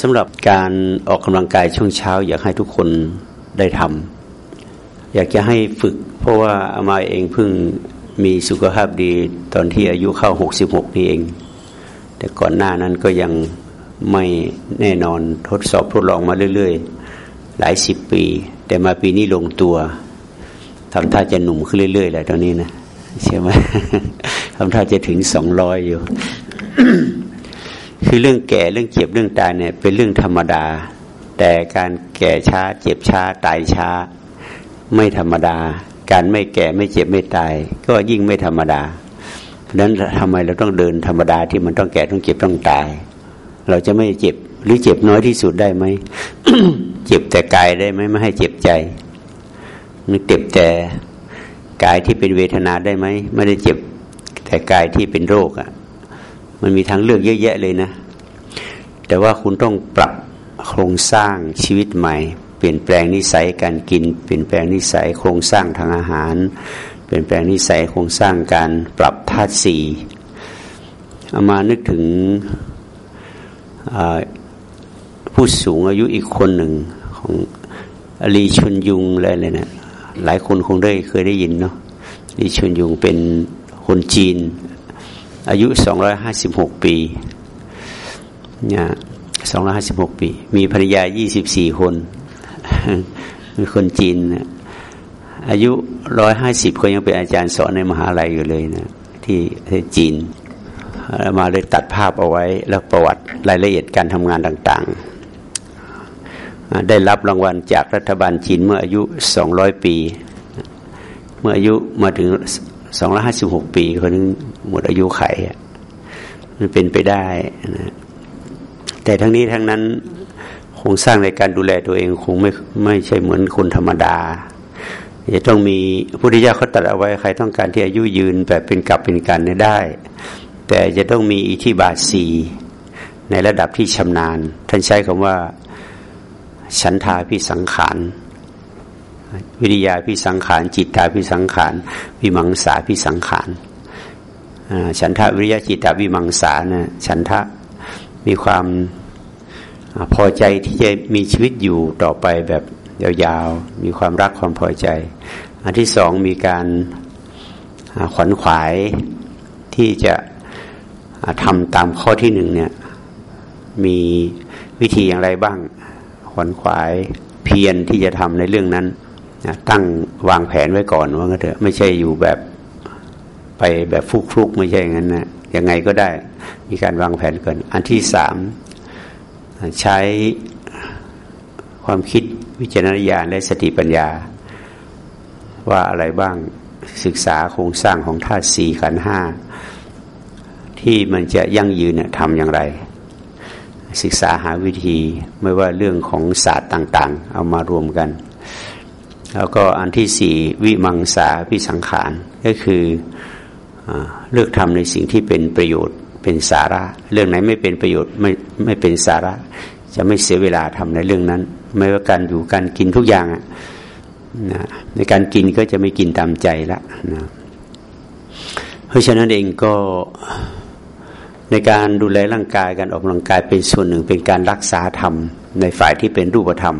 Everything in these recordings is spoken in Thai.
สำหรับการออกกำลังกายช่วงเช้า อยากให้ทุกคนได้ทำอยากจะให้ฝึก เพราะว่าอามาเองเพิ่งมีสุขภาพดีตอนที่อายุเข้าหกสิบหกนี่เอง แต่ก่อนหน้านั้นก็ยังไม่แน่นอนทดสอบทดลองมาเรื่อยๆ หลายสิบปี แต่มาปีนี้ลงตัวทำท่าจะหนุ่มขึ้นเรื่อยๆแหละตอนนี้นะใช่ไหมทำท่าจะถึงสองร้อยอยู่ คือเรื่องแก่เรื่องเจ็บเรื่องตายเนี่ยเป็นเรื่องธรรมดา แต่การแก่ช้าเจ็บช้าตายช้า ไม่ธรรมดา การไม่แก่ไม่เจ็บไม่ตาย ก็ยิ่งไม่ธรรมดาเพราะนั้นทำไมเราต้องเดินธรรมดาที่มันต้องแก่ต้องเจ็บต้องตาย เราจะไม่เจ็บหรือเจ็บน้อยที่สุดได้ไหมเจ็บแต่กายได้ไหมไม่ให้เจ็บใจมันเจ็บแต่กายที่เป็นเวทนาได้ไหมไม่ได้เจ็บแต่กายที่เป็นโรคอะ่ะ มันมีทางเลือกเยอะแยะเลยนะ แต่ว่าคุณต้องปรับโครงสร้างชีวิตใหม่ เปลี่ยนแปลงนิสัยการกิน เปลี่ยนแปลงนิสัยโครงสร้างทางอาหาร เปลี่ยนแปลงนิสัยโครงสร้างการปรับธาตุสี่เอามานึกถึงผู้สูงอายุอีกคนหนึ่งของอลีชุนยุงอะไรเลยเนะี่ยหลายคนคงได้เคยได้ยินเนาะลีชุนยุงเป็นคนจีน อายุสองร้อยห้าสิบหกปีเนี่ยสองร้อยห้าสิบหกปี มีภรรยายี่สิบสี่คน มีคนจีน อายุร้อยห้าสิบคนยังเป็นอาจารย์สอนในมหาลัยอยู่เลยนะ ที่ที่จีน มาเลยตัดภาพเอาไว้ แล้วประวัติรายละเอียดการทำงานต่างๆ ได้รับรางวัลจากรัฐบาลจีนเมื่ออายุ200ปี เมื่ออายุมาถึง 256ปีคนนึงหมดอายุไขมันเป็นไปได้นะแต่ทั้งนี้ทั้งนั้นโครงสร้างในการดูแลตัวเองคงไม่ไม่ใช่เหมือนคนธรรมดาจะต้องมีพุทธิยาเขาตัดเอาไว้ใครต้องการที่อายุยืนแบบเป็นกับเป็นกันได้ แต่จะต้องมีอิทธิบาทสีในระดับที่ชำนาญ ท่านใช้คำว่า ฉันทาพิสังขาร วิริยาพิสังขาร จิตตาพิสังขารวิมังสาพิสังขารฉันทะวิริยะจิตตาวิมังสานะฉันทะมีความพอใจที่จะมีชีวิตอยู่ต่อไปแบบยาวๆ มีความรักความพอใจ อันที่สองมีการขวัญขวายที่จะทำตามข้อที่หนึ่งเนี่ยมีวิธีอย่างไรบ้าง ขวนขวายเพียรที่จะทำในเรื่องนั้น ตั้งวางแผนไว้ก่อนว่างั้นเถอะไม่ใช่อยู่แบบไปแบบฟุกๆไม่ใช่อย่างนั้นนะยังไงก็ได้มีการวางแผนก่อน อันที่สามใช้ความคิดวิจารณญาณและสติปัญญา ว่าอะไรบ้างศึกษาโครงสร้างของธาตุสี่ขันห้าที่มันจะยั่งยืนทำอย่างไร ศึกษาหาวิธีไม่ว่าเรื่องของศาสตร์ต่าง ๆ เอามารวมกัน แล้วก็อันที่สี่วิมังสาพิสังขารก็คืออเลือกทำในสิ่งที่เป็นประโยชน์เป็นสาระ เรื่องไหนไม่เป็นประโยชน์ไม่ไม่เป็นสาระ จะไม่เสียเวลาทำในเรื่องนั้น ไม่ว่าการอยู่การกินทุกอย่างนะในการกินก็จะไม่กินตามใจละนะเพราะฉะนั้นเองก็ในการดูแลร่างกายการออกกำลังกายเป็นส่วนหนึ่งเป็นการรักษาธรรม ในฝ่ายที่เป็นรูปธรรม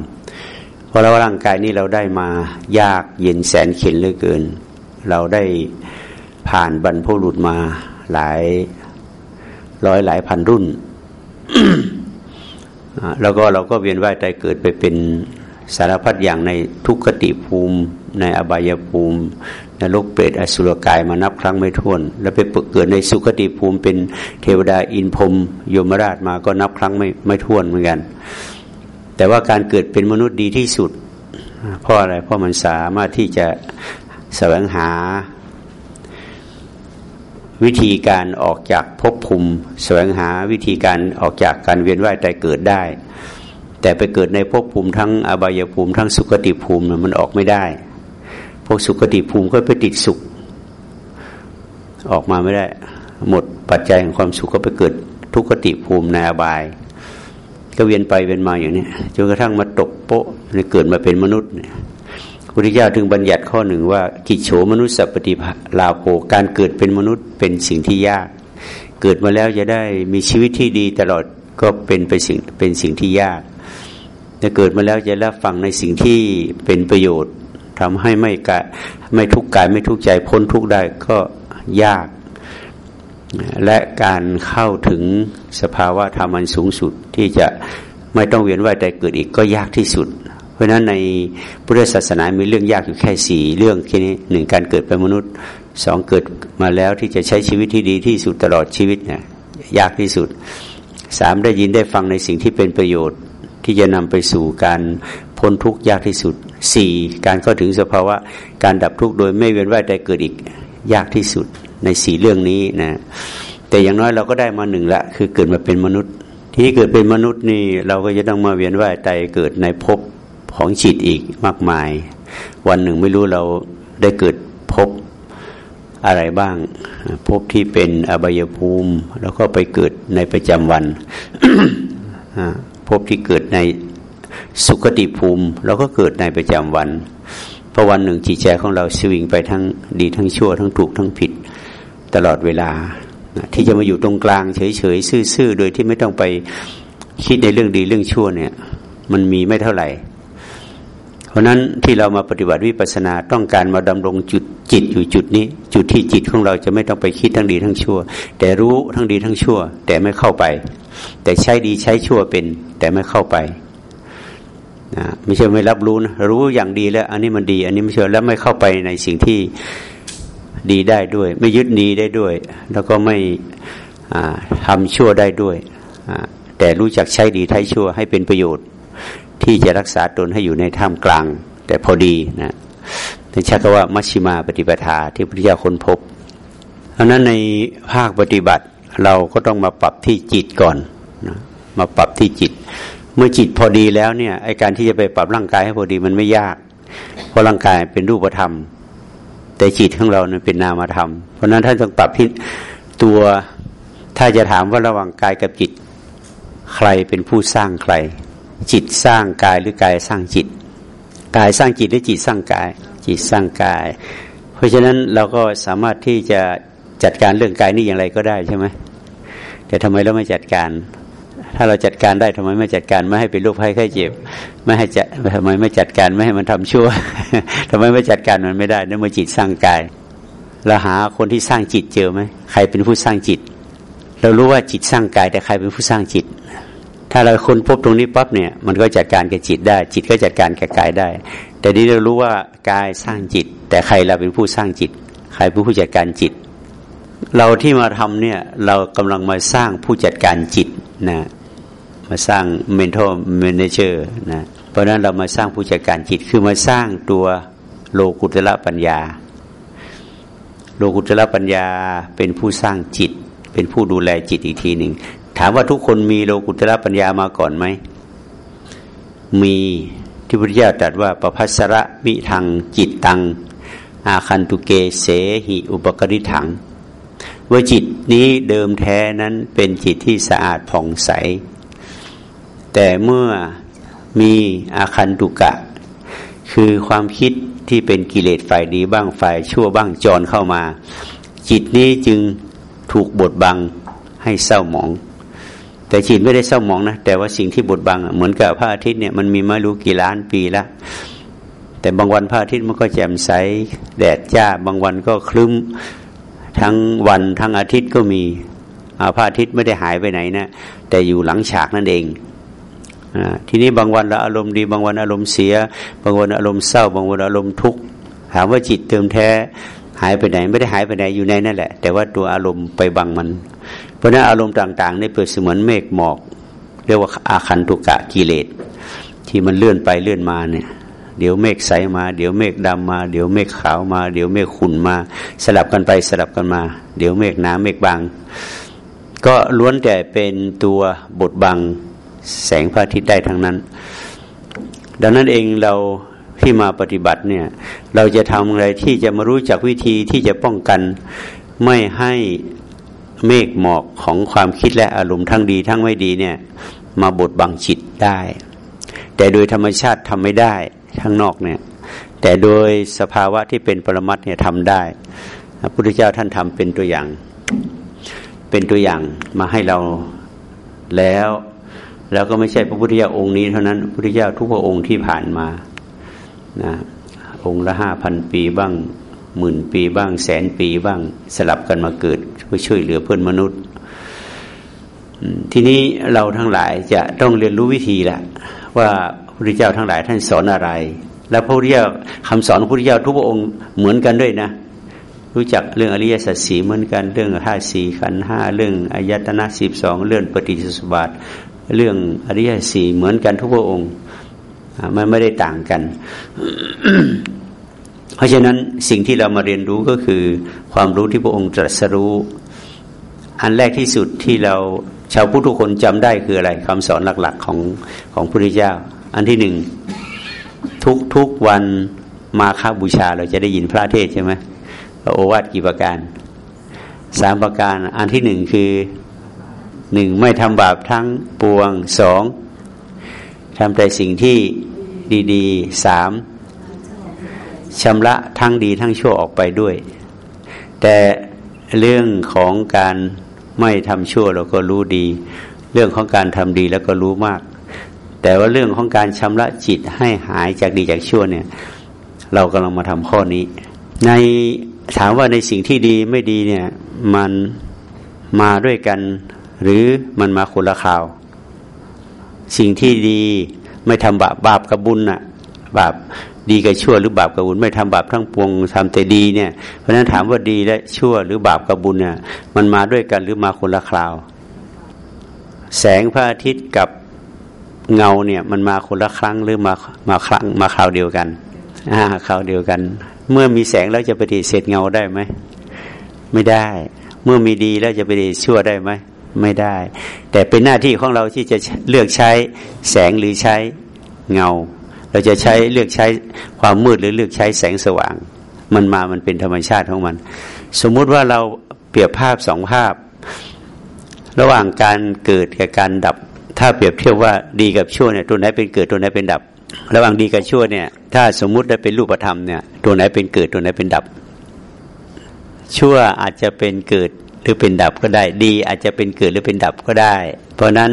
ราะเราร่างกายนี้เราได้มายากเย็นแสนเข็นเหลือเกิน เราได้ผ่านบรรพบุรุษมาหลายร้อยหลายพันรุ่น แล้วก็เราก็เวียนว่ายตายเกิดไปเป็นสารพัดอย่างในทุกขติภูมิ ในอบายภูมินรกเปรตอสุรกายมานับครั้งไม่ถ้วน แล้วไปเกิดในสุคติภูมิเป็นเทวดาอินพรมยมราชมาก็นับครั้งไม่ไม่ถ้วนเหมือนกัน แต่ว่าการเกิดเป็นมนุษย์ดีที่สุด เพราะอะไร เพราะมันสามารถที่จะแสวงหา วิธีการออกจากภพภูมิแสวงหาวิธีการออกจากการเวียนว่ายตายเกิดได้ แต่ไปเกิดในภพภูมิทั้งอบายภูมิ ทั้งสุคติภูมิมันออกไม่ได้ พวกสุขติภูมิก็ไปติดสุข ออกมาไม่ได้ หมดปัจจัยของความสุขก็ไปเกิดทุกขติภูมิในอบาย ก็เวียนไปเวียนมาอย่างนี้จนกระทั่งมาตกโปะเกิดมาเป็นมนุษย์เนี่ยพุทธเจ้าถึงบัญญัติข้อหนึ่งว่า กิจโฉมนุษย์สัพปฏิลาโภการเกิดเป็นมนุษย์เป็นสิ่งที่ยาก เกิดมาแล้วจะได้มีชีวิตที่ดีตลอดก็เป็นไปสิ่งเป็นสิ่งที่ยากจะเกิดมาแล้วจะรับฟังในสิ่งที่เป็นประโยชน์ทำให้ไม่กายไม่ทุกข์กายไม่ทุกข์ใจพ้นทุกข์ได้ก็ยาก และการเข้าถึงสภาวะธรรมันสูงสุดที่จะไม่ต้องเวียนว่ายแต่เกิดอีกก็ยากที่สุด เพราะฉะนั้นในพุทธศาสนามีเรื่องยากอยู่แค่สี่เรื่องแค่นี้หนึ่งการเกิดเป็นมนุษย์สองเกิดมาแล้วที่จะใช้ชีวิตที่ดีที่สุดตลอดชีวิตเนี่ยยากที่สุดสามได้ยินได้ฟังในสิ่งที่เป็นประโยชน์ที่จะนำไปสู่การพ้นทุกข์ยากที่สุดสี่การเข้าถึงสภาวะการดับทุกข์โดยไม่เวียนว่ายแต่เกิดอีกยากที่สุด ในสี่เรื่องนี้นะแต่อย่างน้อยเราก็ได้มาหนึ่งละ คือเกิดมาเป็นมนุษย์ ที่เกิดเป็นมนุษย์นี่เราก็จะต้องมาเวียนว่ายตายเกิดในภพของจิตอีกมากมาย วันหนึ่งไม่รู้เราได้เกิดภพอะไรบ้างภพที่เป็นอบายภูมิ แล้วก็ไปเกิดในประจำวันภพที่เกิดในสุขติภูมิ แล้วก็เกิดในประจำวันเพราะวันหนึ่งจิตใจของเราสวิงไปทั้งดีทั้งชั่วทั้งถูกทั้งผิด ตลอดเวลา ที่จะมาอยู่ตรงกลางเฉยๆซื่อๆโดยที่ไม่ต้องไปคิดในเรื่องดีเรื่องชั่วเนี่ย มันมีไม่เท่าไหร่ เพราะนั้นที่เรามาปฏิบัติวิปัสสนาต้องการมาดำรงจุดจิตอยู่จุดนี้ จุดที่จิตของเราจะไม่ต้องไปคิดทั้งดีทั้งชั่ว แต่รู้ทั้งดีทั้งชั่ว แต่ไม่เข้าไป แต่ใช้ดีใช้ชั่วเป็น แต่ไม่เข้าไปนะไม่ใช่ไม่รับรู้นะรู้อย่างดีแล้ว อันนี้มันดี อันนี้ไม่ใช่แล้วไม่เข้าไปในสิ่งที่ ดีได้ด้วย ไม่ยึดดีได้ด้วย แล้วก็ไม่ทำชั่วได้ด้วย แต่รู้จักใช้ดีใช้ชั่วให้เป็นประโยชน์ ที่จะรักษาตนให้อยู่ในท่ามกลาง แต่พอดีนะในชักว่ามัชชิมาปฏิปทาที่พระเจ้าค้นพบเพราะนั้นในภาคปฏิบัติเราก็ต้องมาปรับที่จิตก่อนนะมาปรับที่จิต เมื่อจิตพอดีแล้วเนี่ยไอการที่จะไปปรับร่างกายให้พอดีมันไม่ยาก เพราะร่างกายเป็นรูปธรรม แต่จิตของเราเนี่ยเป็นนามธรรม เพราะนั้นท่านต้องปรับที่ตัวถ้าจะถามว่าระหว่างกายกับจิต ใครเป็นผู้สร้างใคร จิตสร้างกายหรือกายสร้างจิต กายสร้างจิตหรือจิตสร้างกาย จิตสร้างกาย เพราะฉะนั้นเราก็สามารถที่จะจัดการเรื่องกายนี่อย่างไรก็ได้ใช่ไหมแต่ทำไมเราไม่จัดการ ถ้าเราจัดการได้ทำไมไม่จัดการไม่ให้เป็นโรคภัยไข้เจ็บ ไม่ให้จะทำไมไม่จัดการไม่ให้มันทำชั่วทำไมไม่จัดการมันไม่ได้เนั่นมาจิตสร้างกายเราหาคนที่สร้างจิตเจอไหมใครเป็นผู้สร้างจิต เรารู้ว่าจิตสร้างกาย แต่ใครเป็นผู้สร้างจิต ถ้าเราคนพบตรงนี้ปั๊บเนี่ย มันก็จัดการกับจิตได้ จิตก็จัดการกับกายได้ แต่นี้เรารู้ว่ากายสร้างจิต แต่ใครเราเป็นผู้สร้างจิต ใครเป็นผู้จัดการจิต เราที่มาทำเนี่ยเรากำลังมาสร้างผู้จัดการจิตนะ มาสร้าง mental manager นะเพราะนั้นเรามาสร้างผู้จัดการจิตคือมาสร้างตัวโลกุตระปัญญา โลกุตระปัญญาเป็นผู้สร้างจิต เป็นผู้ดูแลจิตอีกทีหนึ่งถามว่าทุกคนมีโลกุตระปัญญามาก่อนไหมมีที่พุทธเจ้าตรัสว่าประพัสระมิทางจิตตัง อาคันตุเกเสหิอุปกริถังว่าจิตนี้เดิมแท้นั้นเป็นจิตที่สะอาดผ่องใส แต่เมื่อมีอาคันตุกะ คือความคิดที่เป็นกิเลสฝ่ายดีบ้างฝ่ายชั่วบ้างจรเข้ามา จิตนี้จึงถูกบดบังให้เศร้าหมอง แต่จิตไม่ได้เศร้าหมองนะแต่ว่าสิ่งที่บดบังเหมือนกับพระอาทิตย์เนี่ยมันมีมารู้กี่ล้านปีละแต่บางวันพระอาทิตย์มันก็แจ่มใสแดดจ้า บางวันก็คลึ้มทั้งวันทั้งอาทิตย์ก็มีพระอาทิตย์ไม่ได้หายไปไหนนะแต่อยู่หลังฉากนั่นเอง ทีนี้บางวันเราอารมณ์ดี บางวันอารมณ์เสีย บางวันอารมณ์เศร้า บางวันอารมณ์ทุกข์ถามว่าจิตเติมแท้หายไปไหนไม่ได้หายไปไหนอยู่ในนั่นแหละ แต่ว่าตัวอารมณ์ไปบังมัน เพราะนั้นอารมณ์ต่างๆนี่เปรียบเสมือนเมฆหมอก เรียกว่าอาคันตุกะกิเลสที่มันเลื่อนไปเลื่อนมาเนี่ยเดี๋ยวเมฆใสมา เดี๋ยวเมฆดำมา เดี๋ยวเมฆขาวมา เดี๋ยวเมฆขุ่นมา สลับกันไปสลับกันมา เดี๋ยวเมฆหนาเมฆบาง ก็ล้วนแต่เป็นตัวบทบัง แสงพระอาทิตย์ได้ทั้งนั้น ดังนั้นเองเราที่มาปฏิบัติเนี่ย เราจะทำอะไรที่จะมารู้จักวิธีที่จะป้องกันไม่ให้เมฆหมอกของความคิดและอารมณ์ทั้งดีทั้งไม่ดีเนี่ยมาบดบังจิตได้ แต่โดยธรรมชาติทำไม่ได้ทั้งนอกเนี่ยแต่โดยสภาวะที่เป็นปรมัตเนี่ยทำได้พระพุทธเจ้าท่านทำเป็นตัวอย่าง เป็นตัวอย่างมาให้เราแล้ว แล้วก็ไม่ใช่พระพุทธเจ้าองค์นี้เท่านั้นพุทธเจ้าทุกพระองค์ที่ผ่านมานะองค์ละห้าพันปีบ้างหมื่นปีบ้างแสนปีบ้างสลับกันมาเกิดเพื่อช่วยเหลือเพื่อนมนุษย์ทีนี้เราทั้งหลายจะต้องเรียนรู้วิธีแหละว่าพระพุทธเจ้าทั้งหลายท่านสอนอะไร และพระพุทธเจ้าคำสอนของพระพุทธเจ้าทุกพระองค์เหมือนกันด้วยนะ รู้จักเรื่องอริยสัจสีเหมือนกันเรื่องห้าสี่ขันห้าเรื่องอายตนะสิบสองเรื่องปฏิจจสมบัติ เรื่องอริยสัจสีเหมือนกันทุกพระองค์มันไม่ได้ต่างกัน เพราะฉะนั้นสิ่งที่เรามาเรียนรู้ก็คือ ความรู้ที่พระองค์ตรัสรู้ อันแรกที่สุดที่เราชาวพุทธทุกคนจำได้คืออะไรคำสอนหลัก ๆของของพระพุทธเจ้า อันที่หนึ่งทุกทุกวันมาค้าบูชาเราจะได้ยินพระเทศใช่ไหมโอวาทกี่ประการสามประการ อันที่หนึ่งคือ หนึ่งไม่ทำบาปทั้งปวงสองทำแต่สิ่งที่ดีๆสามชำระทั้งดีทั้งชั่วออกไปด้วย แต่เรื่องของการไม่ทำชั่วเราก็รู้ดี เรื่องของการทำดีแล้วก็รู้มาก แต่ว่าเรื่องของการชำระจิตให้หายจากดีจากชั่วเนี่ย เรากำลังมาทำข้อนี้ ในถามว่าในสิ่งที่ดีไม่ดีเนี่ย มันมาด้วยกัน หรือมันมาคนละข่าว สิ่งที่ดีไม่ทำบาปบาปกับบุญน่ะ บาปดีกับชั่วหรือบาปกับบุญไม่ทำบาปทั้งปวงทำแต่ดีเนี่ยเพราะฉะนั้นถามว่าดีและชั่วหรือบาปกับบุญเนี่ยมันมาด้วยกันหรือมาคนละคราว แสงพระอาทิตย์กับเงาเนี่ยมันมาคนละครั้งหรือมามาครั้งมาคราวเดียวกันอ่าคราวเดียวกัน เมื่อมีแสงแล้วจะปฏิเสธเงาได้ไหมไม่ได้ เมื่อมีดีแล้วจะปฏิเสธชั่วได้ไหม ไม่ได้ แต่เป็นหน้าที่ของเราที่จะเลือกใช้แสงหรือใช้เงา เราจะใช้เลือกใช้ความมืดหรือเลือกใช้แสงสว่าง มันมามันเป็นธรรมชาติของมัน สมมุติว่าเราเปรียบภาพสองภาพ ระหว่างการเกิดกับการดับ ถ้าเปรียบเทียบว่าดีกับชั่วเนี่ยตัวไหนเป็นเกิดตัวไหนเป็นดับ ระหว่างดีกับชั่วเนี่ยถ้าสมมุติได้เป็นรูปธรรมเนี่ยตัวไหนเป็นเกิดตัวไหนเป็นดับชั่วอาจจะเป็นเกิด รือเป็นดับก็ได้ดี อาจจะเป็นเกิดหรือเป็นดับก็ได้ เพราะนั้น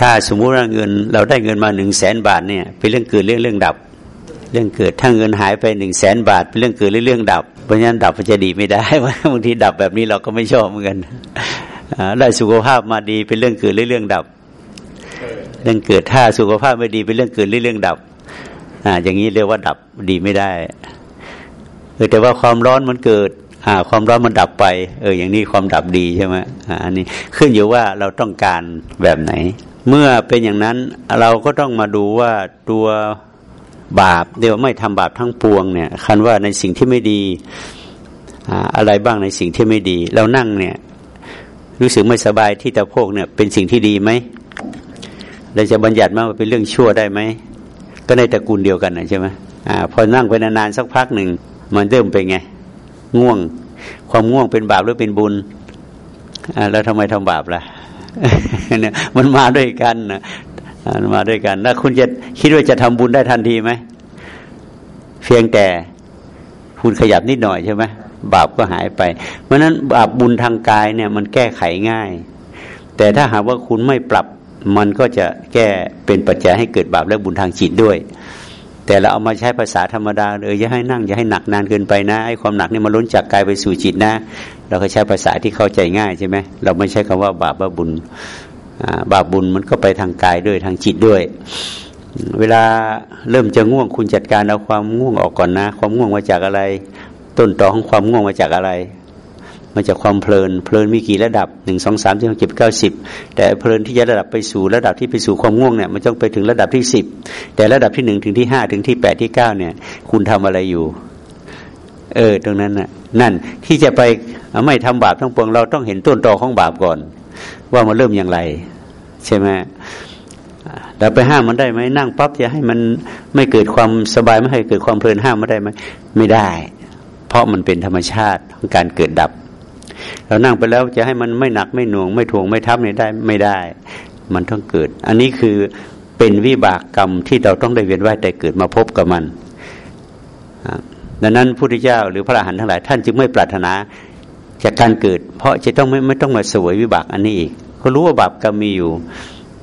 ถ้าสมมุติว่าเงิน เราได้เงินมาหนึ่งแสนบาทเนี่ยเป็นเรื่องเกิดเรื่องเรื่องดับ เรื่องเกิดถ้าเงินหายไปหนึ่งแสนบาท เป็นเรื่องเกิดเรื่องเรื่องดับ เพราะฉะนั้นดับมันจะดีไม่ได้บางทีดับแบบนี้เราก็ไม่ชอบเหมือนกันได้สุขภาพมาดีเป็นเรื่องเกิดเรื่องเรื่องดับ เรื่องเกิดถ้าสุขภาพไม่ดีเป็นเรื่องเกิดเรื่องเรื่องดับอ่าอย่างนี้เรียกว่าดับดีไม่ได้แต่ว่าความร้อนมันเกิด ความร้อนมันดับไป เออ อย่างนี้ความดับดีใช่ไหมอ่าอันนี้ขึ้นอยู่ว่าเราต้องการแบบไหน เมื่อเป็นอย่างนั้นเราก็ต้องมาดูว่าตัวบาปเดี๋ยวไม่ทำบาปทั้งปวงเนี่ยคันว่าในสิ่งที่ไม่ดีอะไรบ้างในสิ่งที่ไม่ดี เรานั่งเนี่ย รู้สึกไม่สบายที่ตะโพกเนี่ย เป็นสิ่งที่ดีไหมเราจะบัญญัติมาว่าเป็นเรื่องชั่วได้ไหมก็ในตระกูลเดียวกันนะใช่ไหมอ่าพอนั่งไปนานๆสักพักหนึ่งมันเริ่มเป็นไง ง่วง ความง่วงเป็นบาปหรือเป็นบุญอแล้วทำไมทำบาปล่ะเนี่ยมันมาด้วยกันนะมาด้วยกันแล้วคุณจะคิดว่าจะทำบุญได้ทันทีไหมเพียงแต่คุณขยับนิดหน่อยใช่ไหมบาปก็หายไป เพราะนั้นบาปบุญทางกายเนี่ย มันแก้ไขง่าย แต่ถ้าหากว่าคุณไม่ปรับมันก็จะแก้เป็นปัจจัยให้เกิดบาปและบุญทางจิตด้วย แต่เราเอามาใช้ภาษาธรรมดาเลยอย่าให้นั่งอย่าให้หนักนานเกินไปนะไอ้ความหนักนี่มันล้นจากกายไปสู่จิตนะ เราก็ใช้ภาษาที่เข้าใจง่ายใช่ไหมเราไม่ใช้คำว่าบาปว่าบุญบาปบุญมันก็ไปทางกายด้วยทางจิตด้วย เวลาเริ่มจะง่วงคุณจัดการเอาความง่วงออกก่อนนะ ความง่วงมาจากอะไร ต้นตอของความง่วงมาจากอะไร มาจากความเพลิน เพลินมีกี่ระดับหนึ่งสองสามสี่ห้าเจ็ดเก้าสิบแต่เพลินที่จะระดับไปสู่ระดับที่ไปสู่ความง่วงเนี่ยมันต้องไปถึงระดับที่สิบแต่ระดับที่หนึ่งถึงที่ห้าถึงที่แปดที่เก้าเนี่ย คุณทำอะไรอยู่ เออ ตรงนั้นน่ะ นั่นที่จะไปไม่ทำบาปทั้งปวงเราต้องเห็นต้นตอของบาปก่อน ว่ามันเริ่มอย่างไร ใช่ไหมเราไปห้ามมันได้ไหมนั่งปั๊บจะให้มันไม่เกิดความสบายไม่ให้เกิดความเพลินห้ามมันได้ไหมไม่ได้ เพราะมันเป็นธรรมชาติของการเกิดดับ เรานั่งไปแล้วจะให้มันไม่หนักไม่หน่วง ไม่ถ่วงไม่ทับไม่ยได้ไม่ได้ มันต้องเกิด อันนี้คือเป็นวิบากกรรมที่เราต้องได้เวียนว่ายแต่เกิดมาพบกับมันดังนั้นพระพุทธเจ้าหรือพระอรหันต์ทั้งหลายท่านจึงไม่ปรารถนาจากการเกิด เพราะจะต้องไม่ไม่ต้องมาสวยวิบากอันนี้อีก ก็รู้ว่าบาปกรรมมีอยู่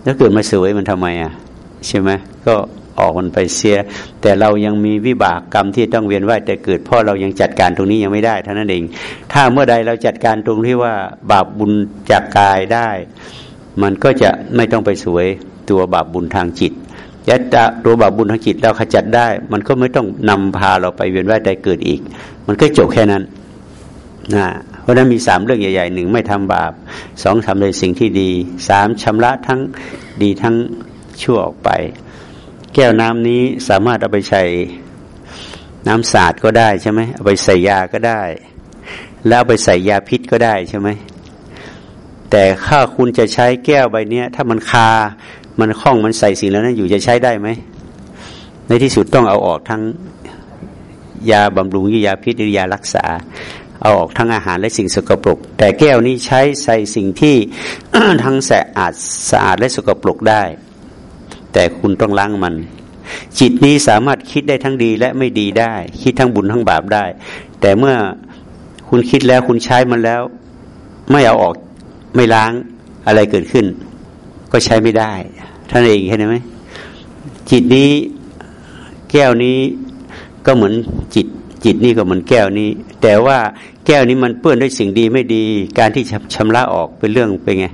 แล้วเกิดมาสวยมันทำไมอะใช่ไหมก็ ออกมันไปเสีย แต่เรายังมีวิบากกรรมที่ต้องเวียนว่ายแต่เกิดเพราะเรายังจัดการตรงนี้ยังไม่ได้เท่านั้นเอง ถ้าเมื่อใดเราจัดการตรงที่ว่าบาปบุญจากกายได้ มันก็จะไม่ต้องไปสวยตัวบาปบุญทางจิตยัตตะตัวบาปบุญทางจิตเราขจัดได้ มันก็ไม่ต้องนำพาเราไปเวียนว่ายใดเกิดอีก มันก็จบแค่นั้นนะเพราะนั้นมีสามเรื่องใหญ่ๆหนึ่งไม่ทำบาปสองทำในสิ่งที่ดีสามชำระทั้งดีทั้งชั่วออกไป แก้วน้ำนี้สามารถเอาไปใช้น้ำสาดก็ได้ใช่ไหมเอาไปใส่ยาก็ได้ แล้วเอาไปใส่ยาพิษก็ได้ใช่ไหมแต่ถ้าคุณจะใช้แก้วใบนี้ถ้ามันคา มันคล้องมันใส่สิ่งแล้วนั้นอยู่จะใช้ได้ไหม ในที่สุดต้องเอาออกทั้งยาบำรุงยาพิษหรือยารักษา เอาออกทั้งอาหารและสิ่งสกปรก แต่แก้วนี้ใช้ใส่สิ่งที่ทั้งสะอาดสะอาดและสกปรกได้ แต่คุณต้องล้างมัน จิตนี้สามารถคิดได้ทั้งดีและไม่ดีได้ คิดทั้งบุญทั้งบาปได้ แต่เมื่อคุณคิดแล้วคุณใช้มันแล้ว ไม่เอาออกไม่ล้างอะไรเกิดขึ้น ก็ใช้ไม่ได้ท่านเองเห็นไหมจิตนี้แก้วนี้ก็เหมือนจิต จิตนี่ก็เหมือนแก้วนี้ แต่ว่าแก้วนี้มันเปื้อนด้วยสิ่งดีไม่ดี การที่ชำระออกเป็นเรื่องเป็นไง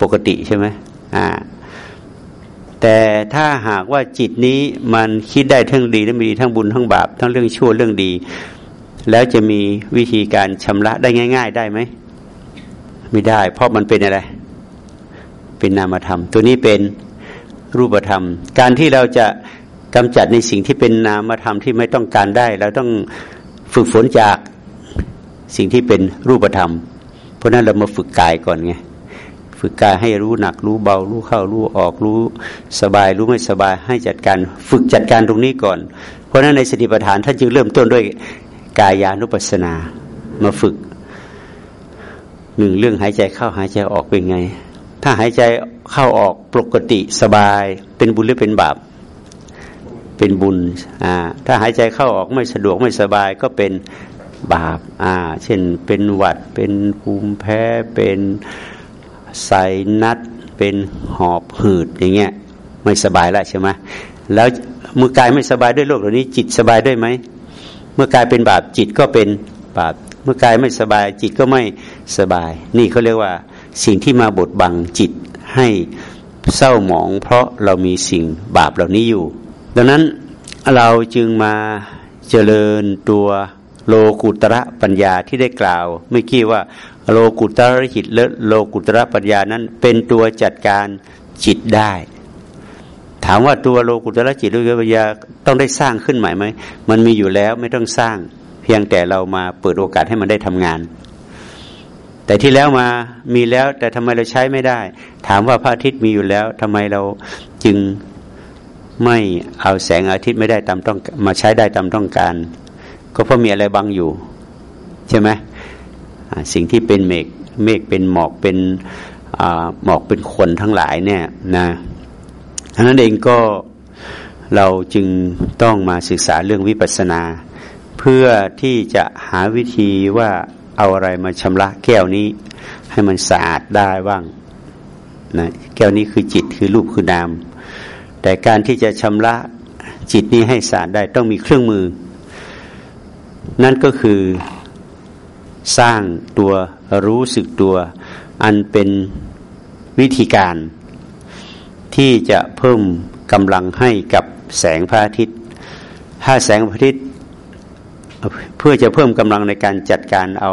ปกติใช่ไหมอ่า แต่ถ้าหากว่าจิตนี้มันคิดได้ทั้งดีและไม่ดีทั้งบุญทั้งบาปทั้งเรื่องชั่วเรื่องดี แล้วจะมีวิธีการชำระได้ง่าย ๆ ได้ไหมไม่ได้ เพราะมันเป็นอะไร เป็นนามธรรม ตัวนี้เป็นรูปธรรม การที่เราจะกำจัดในสิ่งที่เป็นนามธรรมที่ไม่ต้องการได้เราต้องฝึกฝนจากสิ่งที่เป็นรูปธรรม เพราะนั้นเรามาฝึกกายก่อนไง ฝึกกายให้รู้หนักรู้เบา รู้เข้ารู้ออกรู้สบาย รู้ไม่สบายให้จัดการฝึกจัดการตรงนี้ก่อน เพราะนั้นในสติปัฏฐานท่านจึงเริ่มต้นด้วยกายานุปัสสนามาฝึกหนึ่งเรื่องหายใจเข้าหายใจออกเป็นไง ถ้าหายใจเข้าออกปกติสบาย เป็นบุญหรือเป็นบาป เป็นบุญอ่าถ้าหายใจเข้าออกไม่สะดวกไม่สบายก็เป็นบาปอ่าเช่นเป็นหวัดเป็นภูมิแพ้เป็น ไซนัดเป็นหอบหืดอย่างเงี้ยไม่สบายแล้วใช่ไหมแล้วเมื่อกายไม่สบายด้วยโรคเหล่านี้ จิตสบายด้วยไหมเมื่อกายเป็นบาปจิตก็เป็นบาปเมื่อกายไม่สบายจิตก็ไม่สบาย นี่เขาเรียกว่าสิ่งที่มาบดบังจิตให้เศร้าหมอง เพราะเรามีสิ่งบาปเหล่านี้อยู่ ดังนั้นเราจึงมาเจริญตัวโลกุตระปัญญาที่ได้กล่าว เมื่อกี้ว่า โลกุตระจิตและโลกุตระปัญญานั้น เป็นตัวจัดการจิตได้ ถามว่าตัวโลกุตระจิตโลกุตระปัญญาต้องได้สร้างขึ้นใหม่ไหมมันมีอยู่แล้วไม่ต้องสร้าง เพียงแต่เรามาเปิดโอกาสให้มันได้ทำงาน แต่ที่แล้วมามีแล้วแต่ทำไมเราใช้ไม่ได้ ถามว่าพระอาทิตย์มีอยู่แล้วทำไมเราจึงไม่เอาแสงอาทิตย์ไม่ได้ตามต้องมาใช้ได้ตามต้องการ ก็เพราะมีอะไรบังอยู่ ใช่ไหม สิ่งที่เป็นเมฆเมฆเป็นหมอกเป็นหมอกเป็นคนทั้งหลายเนี่ยนะทั้งนั้นเองก็เราจึงต้องมาศึกษาเรื่องวิปัสสนา เพื่อที่จะหาวิธีว่าเอาอะไรมาชำระแก้วนี้ ให้มันสะอาดได้บ้างนะแก้วนี้คือจิตคือรูปคือนาม แต่การที่จะชำระจิตนี้ให้สะอาดได้ต้องมีเครื่องมือ นั่นก็คือ สร้างตัวรู้สึกตัว อันเป็นวิธีการ ที่จะเพิ่มกำลังให้กับแสงพระอาทิตย์ ถ้าแสงพระอาทิตย์เพื่อจะเพิ่มกำลังในการจัดการเอา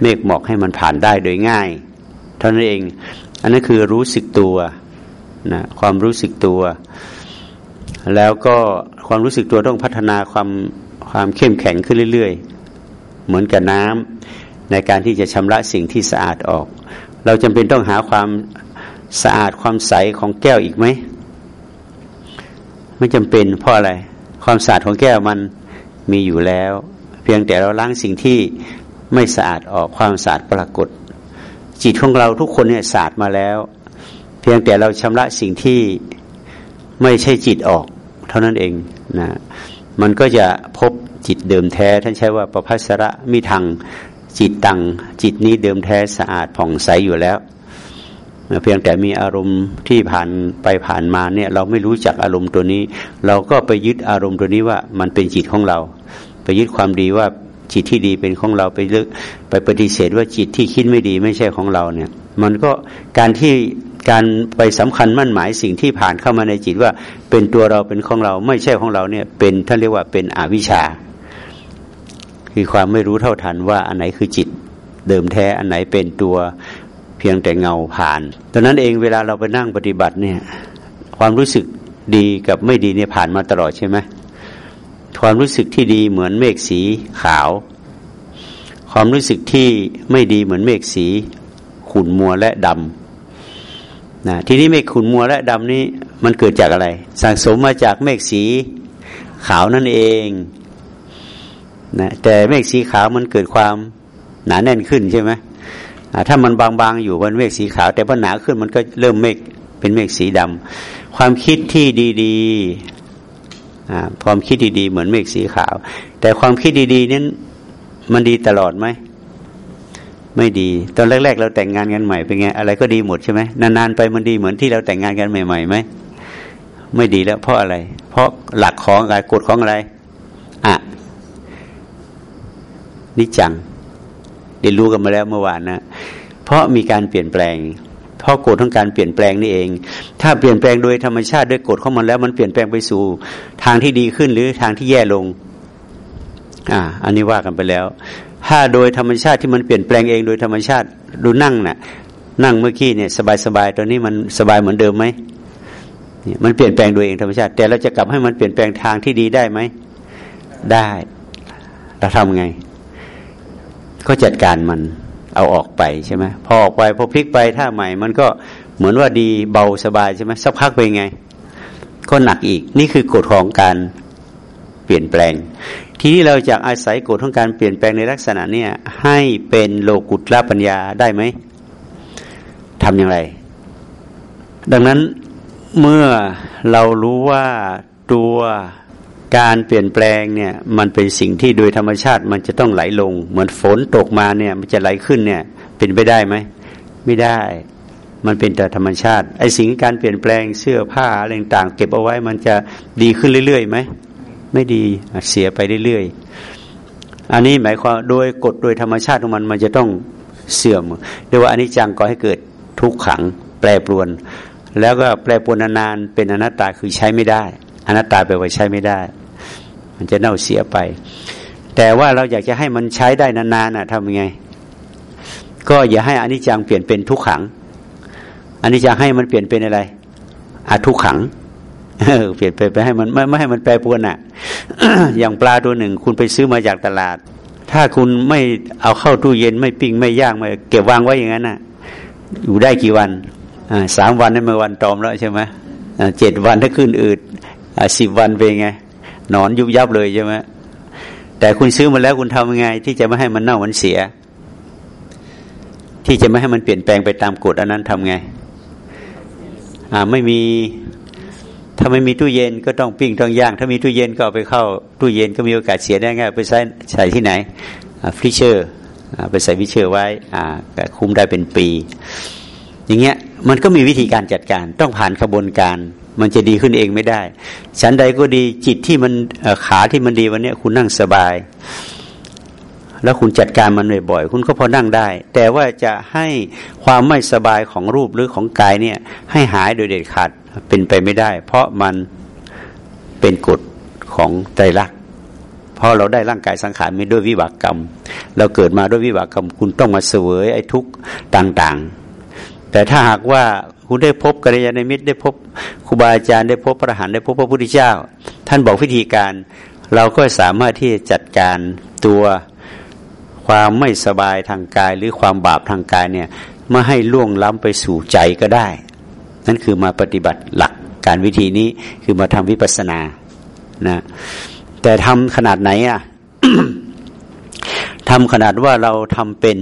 เมฆหมอกให้มันผ่านได้โดยง่าย เท่านั้นเอง อันนั้นคือรู้สึกตัวนะความรู้สึกตัว แล้วก็ความรู้สึกตัวต้องพัฒนาความความเข้มแข็งขึ้นเรื่อย ๆ เหมือนกับน้ำในการที่จะชำระสิ่งที่สะอาดออก เราจำเป็นต้องหาความสะอาดความใสของแก้วอีกไหมไม่จำเป็นเพราะอะไร ความสะอาดของแก้วมันมีอยู่แล้ว เพียงแต่เราล้างสิ่งที่ไม่สะอาดออกความสะอาดปรากฏ จิตของเราทุกคนเนี่ยสะอาดมาแล้ว เพียงแต่เราชำระสิ่งที่ไม่ใช่จิตออก เท่านั้นเองนะมันก็จะพบ จิตเดิมแท้ ท่านใช้ว่าประภัสระมิทางจิตตังจิตนี้เดิมแท้สะอาดผ่องใสอยู่แล้ว เพียงแต่มีอารมณ์ที่ผ่านไปผ่านมาเนี่ย เราไม่รู้จักอารมณ์ตัวนี้ เราก็ไปยึดอารมณ์ตัวนี้ว่ามันเป็นจิตของเรา ไปยึดความดีว่าจิตที่ดีเป็นของเราไปเลือกไปปฏิเสธว่าจิตที่คิดไม่ดีไม่ใช่ของเราเนี่ย มันก็การที่การไปสำคัญมั่นหมายสิ่งที่ผ่านเข้ามาในจิตว่าเป็นตัวเราเป็นของเราไม่ใช่ของเราเนี่ยเป็นท่านเรียกว่าเป็นอวิชชา คือความไม่รู้เท่าทันว่าอันไหนคือจิตเดิมแท้อันไหนเป็นตัวเพียงแต่เงาผ่านตอนนั้นเองเวลาเราไปนั่งปฏิบัติเนี่ย ความรู้สึกดีกับไม่ดีเนี่ยผ่านมาตลอดใช่ไหมความรู้สึกที่ดีเหมือนเมฆสีขาว ความรู้สึกที่ไม่ดีเหมือนเมฆสีขุ่นมัวและดำนะทีนี้เมฆขุ่นมัวและดำนี้มันเกิดจากอะไร สังสมมาจากเมฆสีขาวนั่นเอง นะแต่เมฆสีขาวมันเกิดความหนาแน่นขึ้นใช่ไหมถ้ามันบางๆอยู่บนเมฆสีขาว แต่พอหนาขึ้นมันก็เริ่มเมฆเป็นเมฆสีดำความคิดที่ดีๆความคิดดีๆ เหมือนเมฆสีขาว แต่ความคิดดีๆนั้นมันดีตลอดไหมไม่ดี ตอนแรก ๆ เราแต่งงานกันใหม่เป็นไงอะไรก็ดีหมดใช่ไหมนานๆไปมันดีเหมือนที่เราแต่งงานกันใหม่ๆไหมไม่ดีแล้วเพราะอะไร เพราะหลักของอะไรกฎของอะไรอะ นิจังเรียนรู้กันมาแล้วเมื่อวานนะ เพราะมีการเปลี่ยนแปลง เพราะกฎของการเปลี่ยนแปลงนี่เอง ถ้าเปลี่ยนแปลงโดยธรรมชาติด้วยกฎของมันแล้วมันเปลี่ยนแปลงไปสู่ ทางที่ดีขึ้นหรือทางที่แย่ลง อ่า อันนี้ว่ากันไปแล้ว ถ้าโดยธรรมชาติที่มันเปลี่ยนแปลงเองโดยธรรมชาติดูนั่งนะ่ะ นั่งเมื่อกี้เนี่ยสบายๆตอนนี้มันสบายเหมือนเดิมไหมมันเปลี่ยนแปลงโดยเองธรรมชาติ แต่เราจะกลับให้มันเปลี่ยนแปลงทางที่ดีได้ไหมได้ เราทำไง ก็จัดการมันเอาออกไปใช่ไหมพอออกไปพอพลิกไปถ้าใหม่ มันก็เหมือนว่าดีเบาสบายใช่ไหมสักพักเป็นไง ก็หนักอีก นี่คือกฎของการเปลี่ยนแปลง ทีนี้เราจะอาศัยกฎของการเปลี่ยนแปลงในลักษณะเนี้ยให้เป็นโลกุตละปัญญาได้ไหมทำอย่างไร ดังนั้นเมื่อเรารู้ว่าตัว การเปลี่ยนแปลงเนี่ยมันเป็นสิ่งที่โดยธรรมชาติมันจะต้องไหลลง เหมือนฝนตกมาเนี่ยมันจะไหลขึ้นเนี่ยเป็นไปได้ไหมไม่ได้ มันเป็นแต่ธรรมชาติไอ้สิ่งการเปลี่ยนแปลงเสื้อผ้าอะไรต่างเก็บเอาไว้มันจะดีขึ้นเรื่อยๆไหมไม่ดีเสียไปเรื่อยๆอันนี้หมายความโดยกฎโดยธรรมชาติของมันมันจะต้องเสื่อมเรียกว่าอันิจจังก่อให้เกิดทุกขัง แปรปรวน แล้วก็แปรปรวนนานๆเป็นอนัตตาคือใช้ไม่ได้ อนัตตาแปลว่าใช้ไม่ได้ มันจะเน่าเสียไป แต่ว่าเราอยากจะให้มันใช้ได้นานๆน่ะทำยังไง ก็อย่าให้อนิจจังเปลี่ยนเป็นทุกขังอนิจจังให้มันเปลี่ยนเป็นอะไรอาทุกขังเปลี่ยนไปไปให้มันไม่ไม่ให้มันแปรปรวนอะ อย่างปลาตัวหนึ่ง คุณไปซื้อมาจากตลาด ถ้าคุณไม่เอาเข้าตู้เย็นไม่ปิ้งไม่ย่างไม่เก็บวางไว้อย่างนั้นน่ะ อยู่ได้กี่วันอ่าสามวันนั้นมื่อวันตอมแล้วใช่ไหมเจ็ดวันถ้าขึ้นอืด สิบวันเป็นไงนอนยุบยับเลยใช่ไหมแต่คุณซื้อมาแล้วคุณทำยังไง ที่จะไม่ให้มันเน่ามันเสีย ที่จะไม่ให้มันเปลี่ยนแปลงไปตามกฎอันนั้นทำไง อ่าไม่มีถ้าไม่มีตู้เย็นก็ต้องปิ้งต้องย่าง ถ้ามีตู้เย็นก็เอาไปเข้าตู้เย็นก็มีโอกาสเสียได้ง่ายไปใส่ใส่ที่ไหน freezer ไปใส่ freezer ไว้อ่าคุ้มได้เป็นปี อย่างเงี้ยมันก็มีวิธีการจัดการต้องผ่านขบวนการ มันจะดีขึ้นเองไม่ได้ฉันใดก็ดีจิตที่มันขาที่มันดีวันนี้คุณนั่งสบาย แล้วคุณจัดการมันบ่อยๆคุณก็พอนั่งได้ แต่ว่าจะให้ความไม่สบายของรูปหรือของกายเนี่ย ให้หายโดยเด็ดขาดเป็นไปไม่ได้ เพราะมันเป็นกฎของใจรักเพราะเราได้ร่างกายสังขารมาด้วยวิบากกรรม เราเกิดมาด้วยวิบากกรรม คุณต้องมาเสวยไอ้ทุกข์ต่าง ๆ แต่ถ้าหากว่าคุณได้พบกัลยาณมิตรได้พบครูบาอาจารย์ได้พบพระอรหันต์ได้พบพระพุทธเจ้า ท่านบอกวิธีการ เราก็สามารถที่จะจัดการตัวความไม่สบายทางกาย หรือความบาปทางกายเนี่ยม่ให้ล่วงล้ำไปสู่ใจก็ได้ นั่นคือมาปฏิบัติหลักการวิธีนี้คือมาทำวิปัสสนานะแต่ทำขนาดไหนอะทำขนาดว่าเราทำเป็น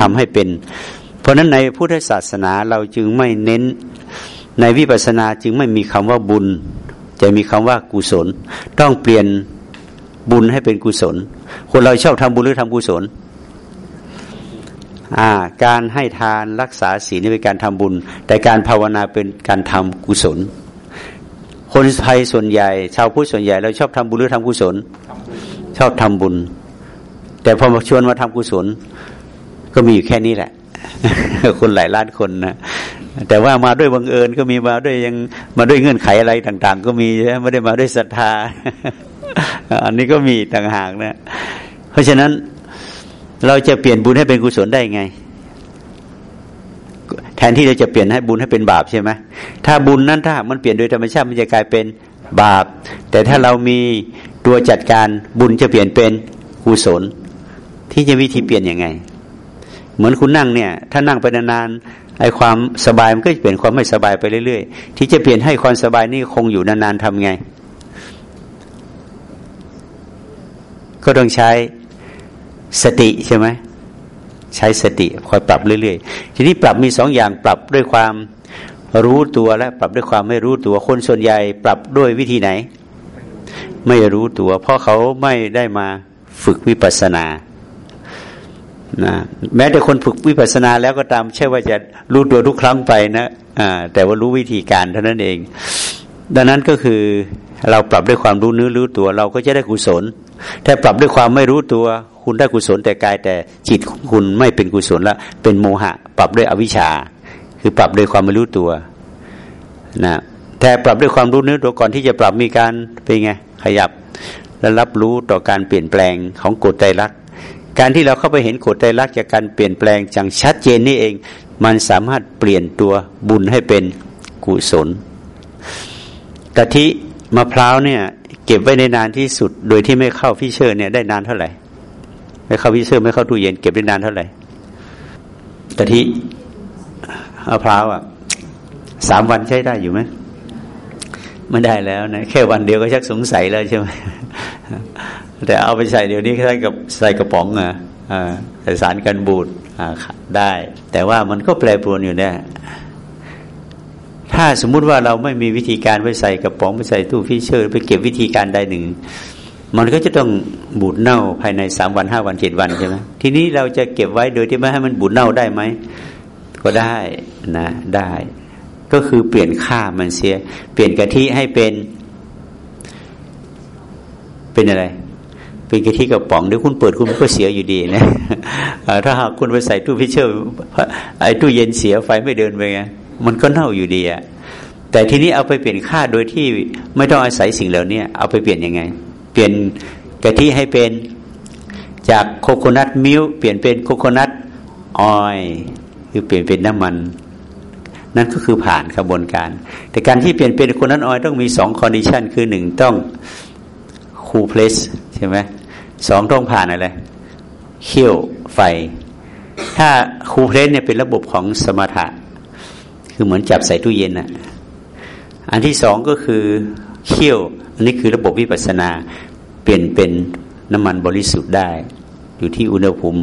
ทำให้เป็น เพราะนั้นในพุทธศาสนาเราจึงไม่เน้นในวิปัสสนาจึงไม่มีคำว่าบุญ จะมีคำว่ากุศล ต้องเปลี่ยนบุญให้เป็นกุศล คนเราชอบทำบุญหรือทำกุศลการให้ทานรักษาศีลนี่เป็นการทำบุญ แต่การภาวนาเป็นการทำกุศล คนไทยส่วนใหญ่ ชาวพุทธส่วนใหญ่ เราชอบทำบุญหรือทำกุศล ชอบทำบุญ แต่พอมาชวนมาทำกุศล ก็มีอยู่แค่นี้แหละ คนหลายล้านคนนะแต่ว่ามาด้วยบังเอิญก็มีมาด้วยยังมาด้วยเงื่อนไขอะไรต่าง ๆ ก็มีไม่ได้มาด้วยศรัทธา อันนี้ก็มีต่างหากนะ เพราะฉะนั้นเราจะเปลี่ยนบุญให้เป็นกุศลได้ไง แทนที่เราจะเปลี่ยนให้บุญให้เป็นบาปใช่ไหมถ้าบุญนั้นถ้ามันเปลี่ยนโดยธรรมชาติมันจะกลายเป็นบาป แต่ถ้าเรามีตัวจัดการบุญจะเปลี่ยนเป็นกุศล ที่จะวิธีเปลี่ยนยังไง เหมือนคุณนั่งเนี่ย ถ้านั่งไปนานๆไอ้ความสบายมันก็จะเปลี่ยนความไม่สบายไปเรื่อยๆ ที่จะเปลี่ยนให้ความสบายนี่คงอยู่นานๆทำไง ก็ต้องใช้สติใช่ไหมใช้สติคอยปรับเรื่อยๆ ทีนี้ปรับมีสองอย่างปรับด้วยความรู้ตัวและปรับด้วยความไม่รู้ตัวคนส่วนใหญ่ ปรับด้วยวิธีไหน ไม่รู้ตัว เพราะเขาไม่ได้มาฝึกวิปัสสนา นะแม้แต่คนฝึกวิปัสสนาแล้วก็ตามใช่ว่าจะรู้ตัวทุกครั้งไปนะอ่าแต่ว่ารู้วิธีการเท่านั้นเอง ดังนั้นก็คือเราปรับด้วยความรู้เนื้อรู้ตัว เราก็จะได้กุศล ถ้าปรับด้วยความไม่รู้ตัว คุณได้กุศลแต่กายแต่จิตคุณไม่เป็นกุศลแล้วเป็นโมหะ ปรับด้วยอวิชชา คือปรับด้วยความไม่รู้ตัวนะแต่ปรับด้วยความรู้เนื้อตัวก่อนที่จะปรับมีการเป็นไงขยับและรับรู้ต่อการเปลี่ยนแปลงของกฎไตรลัก การที่เราเข้าไปเห็นกฎไตรลักษณ์จากการเปลี่ยนแปลงจังชัดเจนนี่เอง มันสามารถเปลี่ยนตัวบุญให้เป็นกุศลกะทิมะพร้าวเนี่ย เก็บไว้ในนานที่สุด โดยที่ไม่เข้าฟิเชอร์เนี่ยได้นานเท่าไหร่ ไม่เข้า freezer ไม่เข้าตู้เย็นเก็บได้นานเท่าไหร่กะทิมะพร้าวอะสามวันใช้ได้อยู่ไหม ไม่ได้แล้วนะแค่วันเดียวก็ชักสงสัยแล้วใช่ไหมแต่เอาไปใส่เดี๋ยวนี้ใช้กับใส่กระป๋องอะใส่สารกันบูดได้ แต่ว่ามันก็แปรปรวนอยู่เนี่ยถ้าสมมุติว่าเราไม่มีวิธีการไปใส่กระป๋องไปใส่ตู้ freezer ไปเก็บวิธีการใดหนึ่ง มันก็จะต้องบูดเน่าภายในสามวันห้าวันเจ็ดวันใช่ไหมทีนี้เราจะเก็บไว้โดยที่ไม่ให้มันบูดเน่าได้ไหมก็ได้นะได้ ก็คือเปลี่ยนค่ามันเสีย เปลี่ยนกะทิให้เป็น เป็นอะไร เป็นกะทิกระป๋องเดี๋ยวคุณเปิดคุณก็เสียอยู่ดีนะถ้าหากคุณไปใส่ตู้พิเชอร์ไอ้ตู้เย็นเสียไฟไม่เดินไปไงมันก็เน่าอยู่ดีอะแต่ทีนี้เอาไปเปลี่ยนค่าโดยที่ไม่ต้องอาศัยสิ่งเหล่านี้เอาไปเปลี่ยนยังไง เปลี่ยนกะทิให้เป็นจาก coconut milk เปลี่ยนเป็น coconut oil คือเปลี่ยนเป็นน้ำมัน นั่นก็คือผ่านกระบวนการ แต่การที่เปลี่ยนเป็น coconut oil ต้องมีสอง condition คือหนึ่งต้อง cold press ใช่ไหมสองต้องผ่านอะไรเคี่ยวไฟ ถ้าคูเพลสเนี่ยเป็นระบบของสมถะ คือเหมือนจับใส่ตู้เย็นอะอันที่สองก็คือเคี่ยว อันนี้คือระบบวิปัสนา เปลี่ยนเป็นน้ำมันบริสุทธิ์ได้ อยู่ที่อุณหภูมิ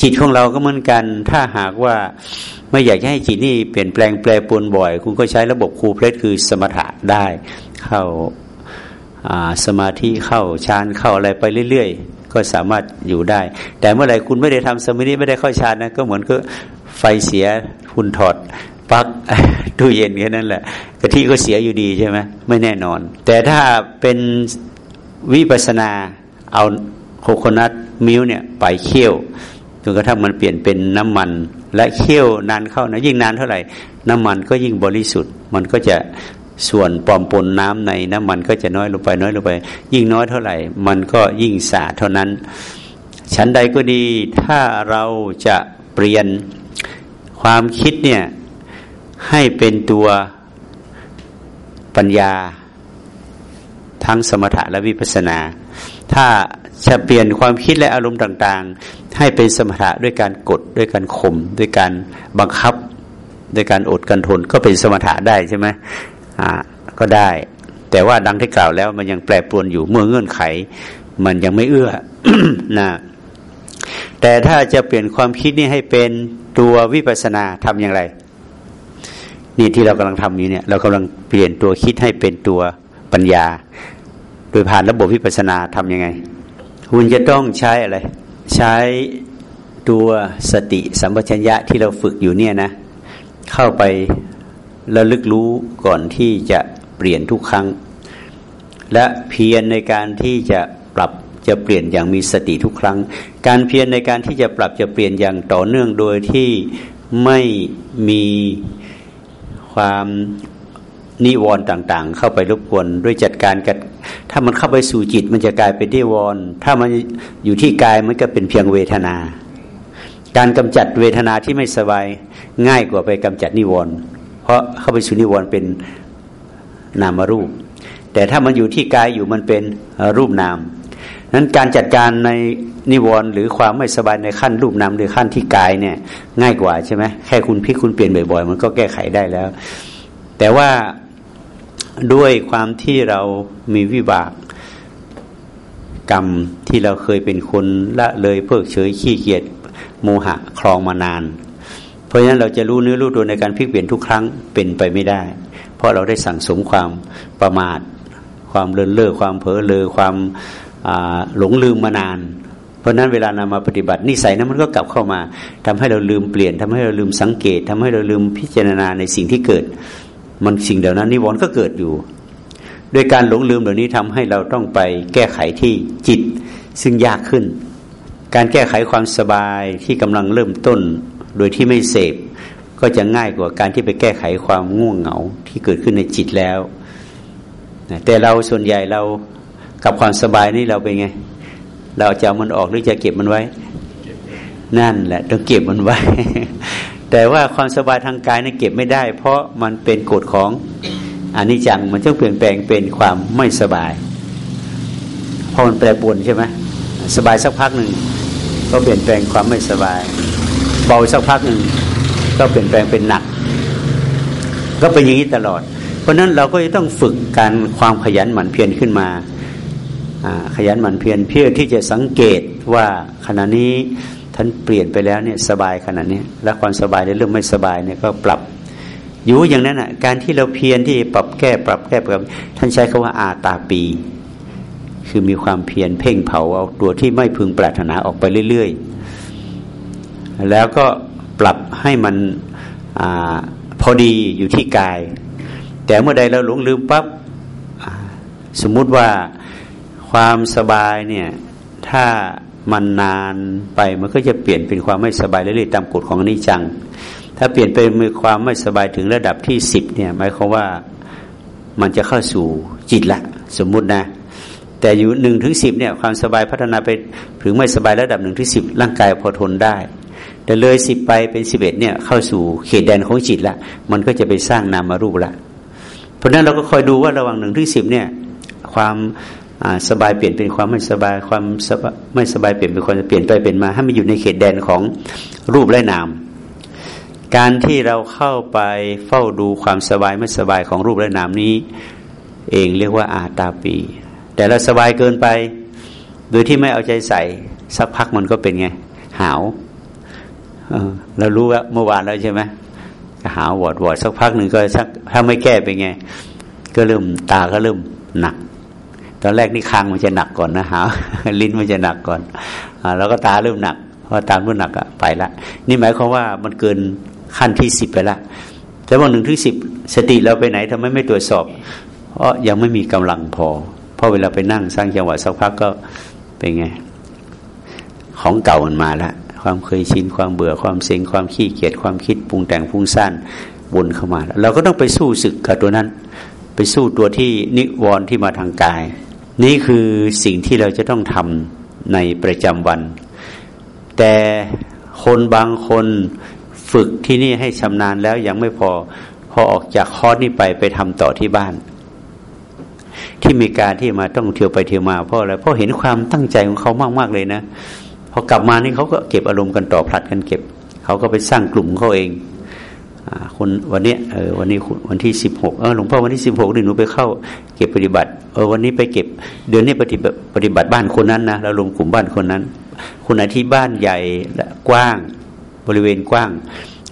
จิตของเราก็เหมือนกัน ถ้าหากว่า ไม่อยากให้จิตนี่เปลี่ยนแปลงแปรปรวนบ่อย คุณก็ใช้ระบบคูเพลสคือสมถะได้ เข้าสมาธิเข้าฌานเข้าอะไรไปเรื่อยๆ ก็สามารถอยู่ได้ แต่เมื่อไหร่คุณไม่ได้ทำสมาธิไม่ได้เข้าฌานนะก็เหมือนก็ไฟเสียคุณถอดปลั๊กตู้เย็นแค่นั้นแหละกะทิก็เสียอยู่ดีใช่ไหมไม่แน่นอน แต่ถ้าเป็นวิปัสนาเอาโคโคนัทมิลเนี่ยไปเคี่ยว นกระทั่งมันเปลี่ยนเป็นน้ำมัน และเคี่ยวนานเข้านะยิ่งนานเท่าไหร่ น้ำมันก็ยิ่งบริสุทธิ์ มันก็จะส่วนปลอมปนน้ำในน้ำมันก็จะน้อยลงไปน้อยลงไป ยิ่งน้อยเท่าไหร่ มันก็ยิ่งสะอาดเท่านั้น ชั้นใดก็ดีถ้าเราจะเปลี่ยนความคิดเนี่ยให้เป็นตัวปัญญา ทั้งสมถะและวิปัสสนา ถ้าจะเปลี่ยนความคิดและอารมณ์ต่าง ๆ ให้เป็นสมถะด้วยการกดด้วยการข่มด้วยการบังคับด้วยการอดกันทนก็เป็นสมถะได้ใช่ไหมอ่าก็ได้ แต่ว่าดังที่กล่าวแล้วมันยังแปรปรวนอยู่เมื่อเงื่อนไข มันยังไม่เอื้อนะแต่ถ้าจะเปลี่ยนความคิดนี้ให้เป็นตัววิปัสนาทำอย่างไร นี่ที่เรากำลังทำอยู่เนี่ย เรากำลังเปลี่ยนตัวคิดให้เป็นตัวปัญญา โดยผ่านระบบวิปัสนาทำยังไง คุณจะต้องใช้อะไร ใช้ตัวสติสัมปชัญญะที่เราฝึกอยู่เนี่ยนะ เข้าไประลึกรู้ก่อนที่จะเปลี่ยนทุกครั้ง และเพียรในการที่จะปรับจะเปลี่ยนอย่างมีสติทุกครั้ง การเพียรในการที่จะปรับจะเปลี่ยนอย่างต่อเนื่องโดยที่ไม่มีความ นิวรณ์ต่าง ๆ เข้าไปรบกวนด้วยจัดการกันถ้ามันเข้าไปสู่จิต มันจะกลายเป็นนิวรณ์ถ้ามันอยู่ที่กายมันก็เป็นเพียงเวทนา การกำจัดเวทนาที่ไม่สบายง่ายกว่าไปกำจัดนิวรณ์เพราะเข้าไปสู่นิวรณ์เป็นนามรูป แต่ถ้ามันอยู่ที่กายอยู่มันเป็นรูปนามนั้นการจัดการในนิวรณ์หรือความไม่สบายในขั้นรูปนามหรือขั้นที่กายเนี่ย ง่ายกว่าใช่ไหมแค่คุณพิกคุณเปลี่ยนบ่อยๆ มันก็แก้ไขได้แล้ว แต่ว่า ด้วยความที่เรามีวิบากกรรมที่เราเคยเป็นคนละเลยเพิกเฉยขี้เกียจโมหะคลองมานาน เพราะฉะนั้นเราจะรู้เนื้อรู้ตัวในการพลิกเปลี่ยนทุกครั้งเป็นไปไม่ได้ เพราะเราได้สั่งสมความประมาท ความเลินเล่อความเผลอเลอความหลงลืมมานาน เพราะนั้นเวลานำมาปฏิบัตินิสัยนั้นมันก็กลับเข้ามาทำให้เราลืมเปลี่ยนทำให้เราลืมสังเกตทำให้เราลืมพิจารณาในสิ่งที่เกิด มันสิ่งเดียวนั้นนิวรณ์ก็เกิดอยู่ โดยการหลงลืมเหล่านี้ทำให้เราต้องไปแก้ไขที่จิตซึ่งยากขึ้น การแก้ไขความสบายที่กำลังเริ่มต้น โดยที่ไม่เสพก็จะง่ายกว่าการที่ไปแก้ไขความง่วงเหงาที่เกิดขึ้นในจิตแล้วแต่เราส่วนใหญ่เรากับความสบายนี่เราเป็นไง เราจะเอามันออกหรือจะเก็บมันไว้ นั่นแหละต้องเก็บมันไว้ แต่ว่าความสบายทางกายนี่เก็บไม่ได้ เพราะมันเป็นกฎของอันนี้จังมันจะเปลี่ยนแปลงเป็นความไม่สบายพอมันแปรปรวนใช่ไหมสบายสักพักหนึ่งก็เปลี่ยนแปลงความไม่สบาย เบาสักพักหนึ่งก็เปลี่ยนแปลงเป็นหนัก ก็เป็นอย่างนี้ตลอด เพราะนั้นเราก็จะต้องฝึกการความขยันหมั่นเพียรขึ้นมาขยันหมั่นเพียรเพื่อที่จะสังเกตว่าขณะนี้ ท่านเปลี่ยนไปแล้วเนี่ยสบายขนาดนี้และความสบายในเรื่องไม่สบายเนี่ยก็ปรับอยู่อย่างนั้นอะการที่เราเพียรที่ปรับแก้ปรับแก้ปรับท่านใช้คาว่าอาตาปี คือมีความเพียรเพ่งเผาเอาตัวที่ไม่พึงปรารถนาออกไปเรื่อยๆ แล้วก็ปรับให้มันอพอดีอยู่ที่กาย แต่เมื่อใดเราหลงลืมปับ๊บสมมุติว่าความสบายเนี่ยถ้า มันนานไปมันก็จะเปลี่ยนเป็นความไม่สบายเรื่อยๆตามกฎของอนิจจัง ถ้าเปลี่ยนไปมีความไม่สบายถึงระดับที่สิบเนี่ยหมายความว่ามันจะเข้าสู่จิตละ สมมุตินะ แต่อยู่หนึ่งถึงสิบเนี่ยความสบายพัฒนาไปถึงไม่สบายระดับหนึ่งถึงสิบร่างกายพอทนได้ แต่เลยสิบไปเป็นสิบเอ็ดเนี่ยเข้าสู่เขตแดนของจิตละ มันก็จะไปสร้างนามารูปละ เพราะนั้นเราก็คอยดูว่าระหว่างหนึ่งถึงสิบเนี่ยความ สบายเปลี่ยนเป็นความไม่สบายความไม่สบายเปลี่ยนเป็นความเปลี่ยนไปเป็นมาให้มันอยู่ในเขตแดนของรูปและนาม การที่เราเข้าไปเฝ้าดูความสบายไม่สบายของรูปและนามนี้ เองเรียกว่าอาตาปี แต่เราสบายเกินไป โดยที่ไม่เอาใจใส่สักพักมันก็เป็นไง หาวเรารู้ว่าเมื่อวานแล้วใช่ไหมหาววอดวอดสักพักหนึ่งก็สักถ้าไม่แก้เป็นไง ก็เริ่มตาก็เริ่มหนัก ตอนแรกนี่คางมันจะหนักก่อนนะหาลิ้นมันจะหนักก่อนอแล้วก็ตาเริ่มหนักพอตามรุ่นหนักอะไปละ นี่หมายความว่ามันเกินขั้นที่สิบไปละแต่ว่าหนึ่งถึงสิบสติเราไปไหนทำไมไม่ตรวจสอบ เพราะยังไม่มีกำลังพอ เพราะเวลาไปนั่งสร้างจังหวะสักพักก็เป็นไง ของเก่ามันมาล้วความเคยชินความเบื่อความเซ็งความขี้เกียจความคิดปรุงแต่งฟุ้งซ่านวนเข้ามา เราก็ต้องไปสู้ศึกกับตัวนั้น ไปสู้ตัวที่นิวรณ์ที่มาทางกาย นี่คือสิ่งที่เราจะต้องทำในประจำวัน แต่คนบางคนฝึกที่นี่ให้ชำนาญแล้วยังไม่พอ พอออกจากคอร์สนี้ไปไปทำต่อที่บ้าน ที่มีการที่มาต้องเที่ยวไปเที่ยวมาเพราะอะไรเพราะเห็นความตั้งใจของเขามากๆเลยนะพอกลับมานี่เขาก็เก็บอารมณ์กันต่อพลัดกันเก็บ เขาก็ไปสร้างกลุ่มเขาเองอคนวันนี้เออวันนี้วันที่สิบหกเออหลวงพ่อวันที่สิบหกนี่หนูไปเข้า เก็บปฏิบัติ ออวันนี้ไปเก็บ เดือนนี้ปฏิบัติปฏิบัติบ้านคนนั้นนะเราลงกลุ่มบ้านคนนั้น คนไหนที่บ้านใหญ่และกว้างบริเวณกว้าง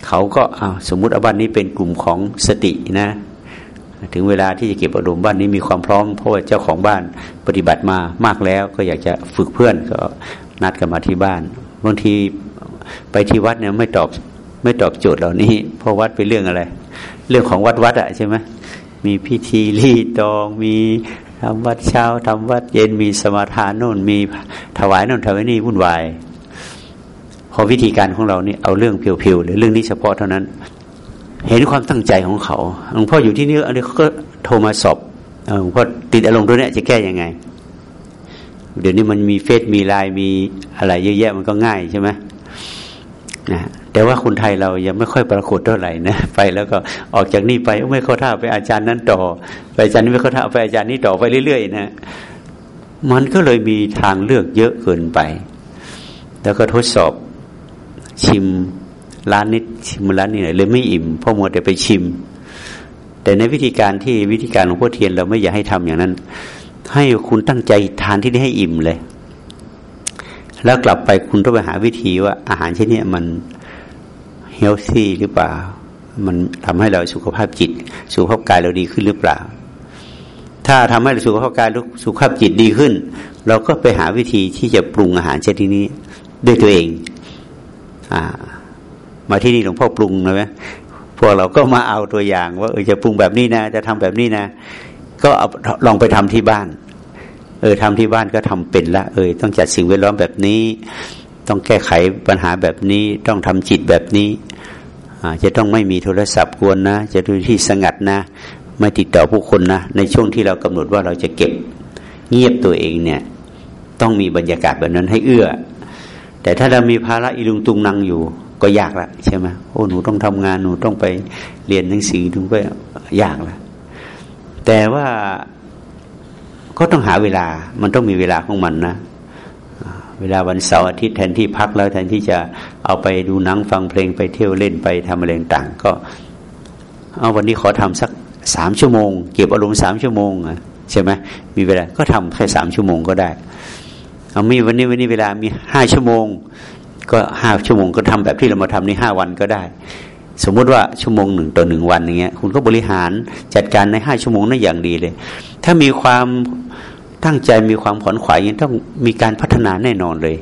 เขาก็เอาสมมุติอาบ้านนี้เป็นกลุ่มของสตินะ ถึงเวลาที่จะเก็บอารมณ์บ้านนี้มีความพร้อมเพราะว่าเจ้าของบ้านปฏิบัติมามากแล้ว ก็อยากจะฝึกเพื่อนก็นัดกันมาที่บ้านบางทีไปที่วัดเนี่ยไม่ตอบไม่ตอบโจทย์เหล่านี้ เพราะวัดเป็นเรื่องอะไร เรื่องของวัดวัดอะใช่ไหมมีพิธีรีตองมี ทำวัดเช้าทำวัดเย็นมีสมาทานโน่นมีถวายโน่นถวายนี่วุ่นวายพอวิธีการของเรานี่เอาเรื่องเพียวๆหรือเรื่องนี้เฉพาะเท่านั้น เห็นความตั้งใจของเขาหลวงพ่ออยู่ที่นี่อันนี้เขาก็โทรมาสอบหลวงพ่อติดอารมณ์ตัวนี้จะแก้ยังไง เดี๋ยวนี้มันมีเฟซมีไลน์มีอะไรเยอะแยะมันก็ง่ายใช่ไหมนะ แต่ว่าคนไทยเรายังไม่ค่อยปรากฏเท่าไหร่นะไปแล้วก็ออกจากนี่ไปไม่เข้าท่าไปอาจารย์นั้นต่อ ไปอาจารย์นี้ไม่เข้าท่าไปอาจารย์นี้ต่อไปเรื่อยๆนะมันก็เลยมีทางเลือกเยอะเกินไป แล้วก็ทดสอบชิมร้านนิดชิมร้านนี้หน่อยเลยไม่อิ่มเพราะมัวแต่ไปชิม แต่ในวิธีการที่วิธีการของพ่อเทียนเราไม่อยากให้ทำอย่างนั้น ให้คุณตั้งใจทานที่นี่ให้อิ่มเลย แล้วกลับไปคุณต้องไปหาวิธีว่าอาหารชนิดนี้มัน เฮลซี่หรือเปล่า มันทำให้เราสุขภาพจิต สุขภาพกายเราดีขึ้นหรือเปล่า ถ้าทำให้สุขภาพกายสุขภาพจิตดีขึ้น เราก็ไปหาวิธีที่จะปรุงอาหารชนิดนี้ด้วยตัวเอง อ่า มาที่นี่หลวงพ่อปรุงเลยไหมพวกเราก็มาเอาตัวอย่างว่าเออจะปรุงแบบนี้นะ จะทำแบบนี้นะ ก็เอาลองไปทำที่บ้าน เออทำที่บ้านก็ทำเป็นละ เออต้องจัดสิ่งแวดล้อมแบบนี้ ต้องแก้ไขปัญหาแบบนี้ต้องทำจิตแบบนี้จะต้องไม่มีโทรศัพท์กวนนะ จะดูที่สงัดนะ ไม่ติดต่อผู้คนนะ ในช่วงที่เรากำหนดว่าเราจะเก็บเงียบตัวเองเนี่ย ต้องมีบรรยากาศแบบนั้นให้เอื้อ แต่ถ้าเรามีภาระอิลุงตุงนังอยู่ ก็ยากละใช่ไหมโอ้หนูต้องทำงานหนูต้องไปเรียนหนังสือถึงก็ยากละแต่ว่าก็ต้องหาเวลามันต้องมีเวลาของมันนะ เวลาวันเสาร์อาทิตย์แทนที่พักแล้วแทนที่จะเอาไปดูหนังฟังเพลงไปเที่ยวเล่นไปทำอะไรต่างก็เอาวันนี้ขอทำสักสามชั่วโมง เก็บอารมณ์สามชั่วโมงใช่ไหมมีเวลาก็ทำแค่สามชั่วโมงก็ได้เอามีวันนี้วันนี้เวลามีห้าชั่วโมง ก็ห้าชั่วโมงก็ทำแบบที่เรามาทำในห้าวันก็ได้ สมมุติว่าชั่วโมงหนึ่งต่อหนึ่งวันอย่างเงี้ยคุณก็บริหารจัดการในห้าชั่วโมงนั่นอย่างดีเลย ถ้ามีความ ตั้งใจมีความขวนขวายยังต้องมีการพัฒนาแน่นอนเลย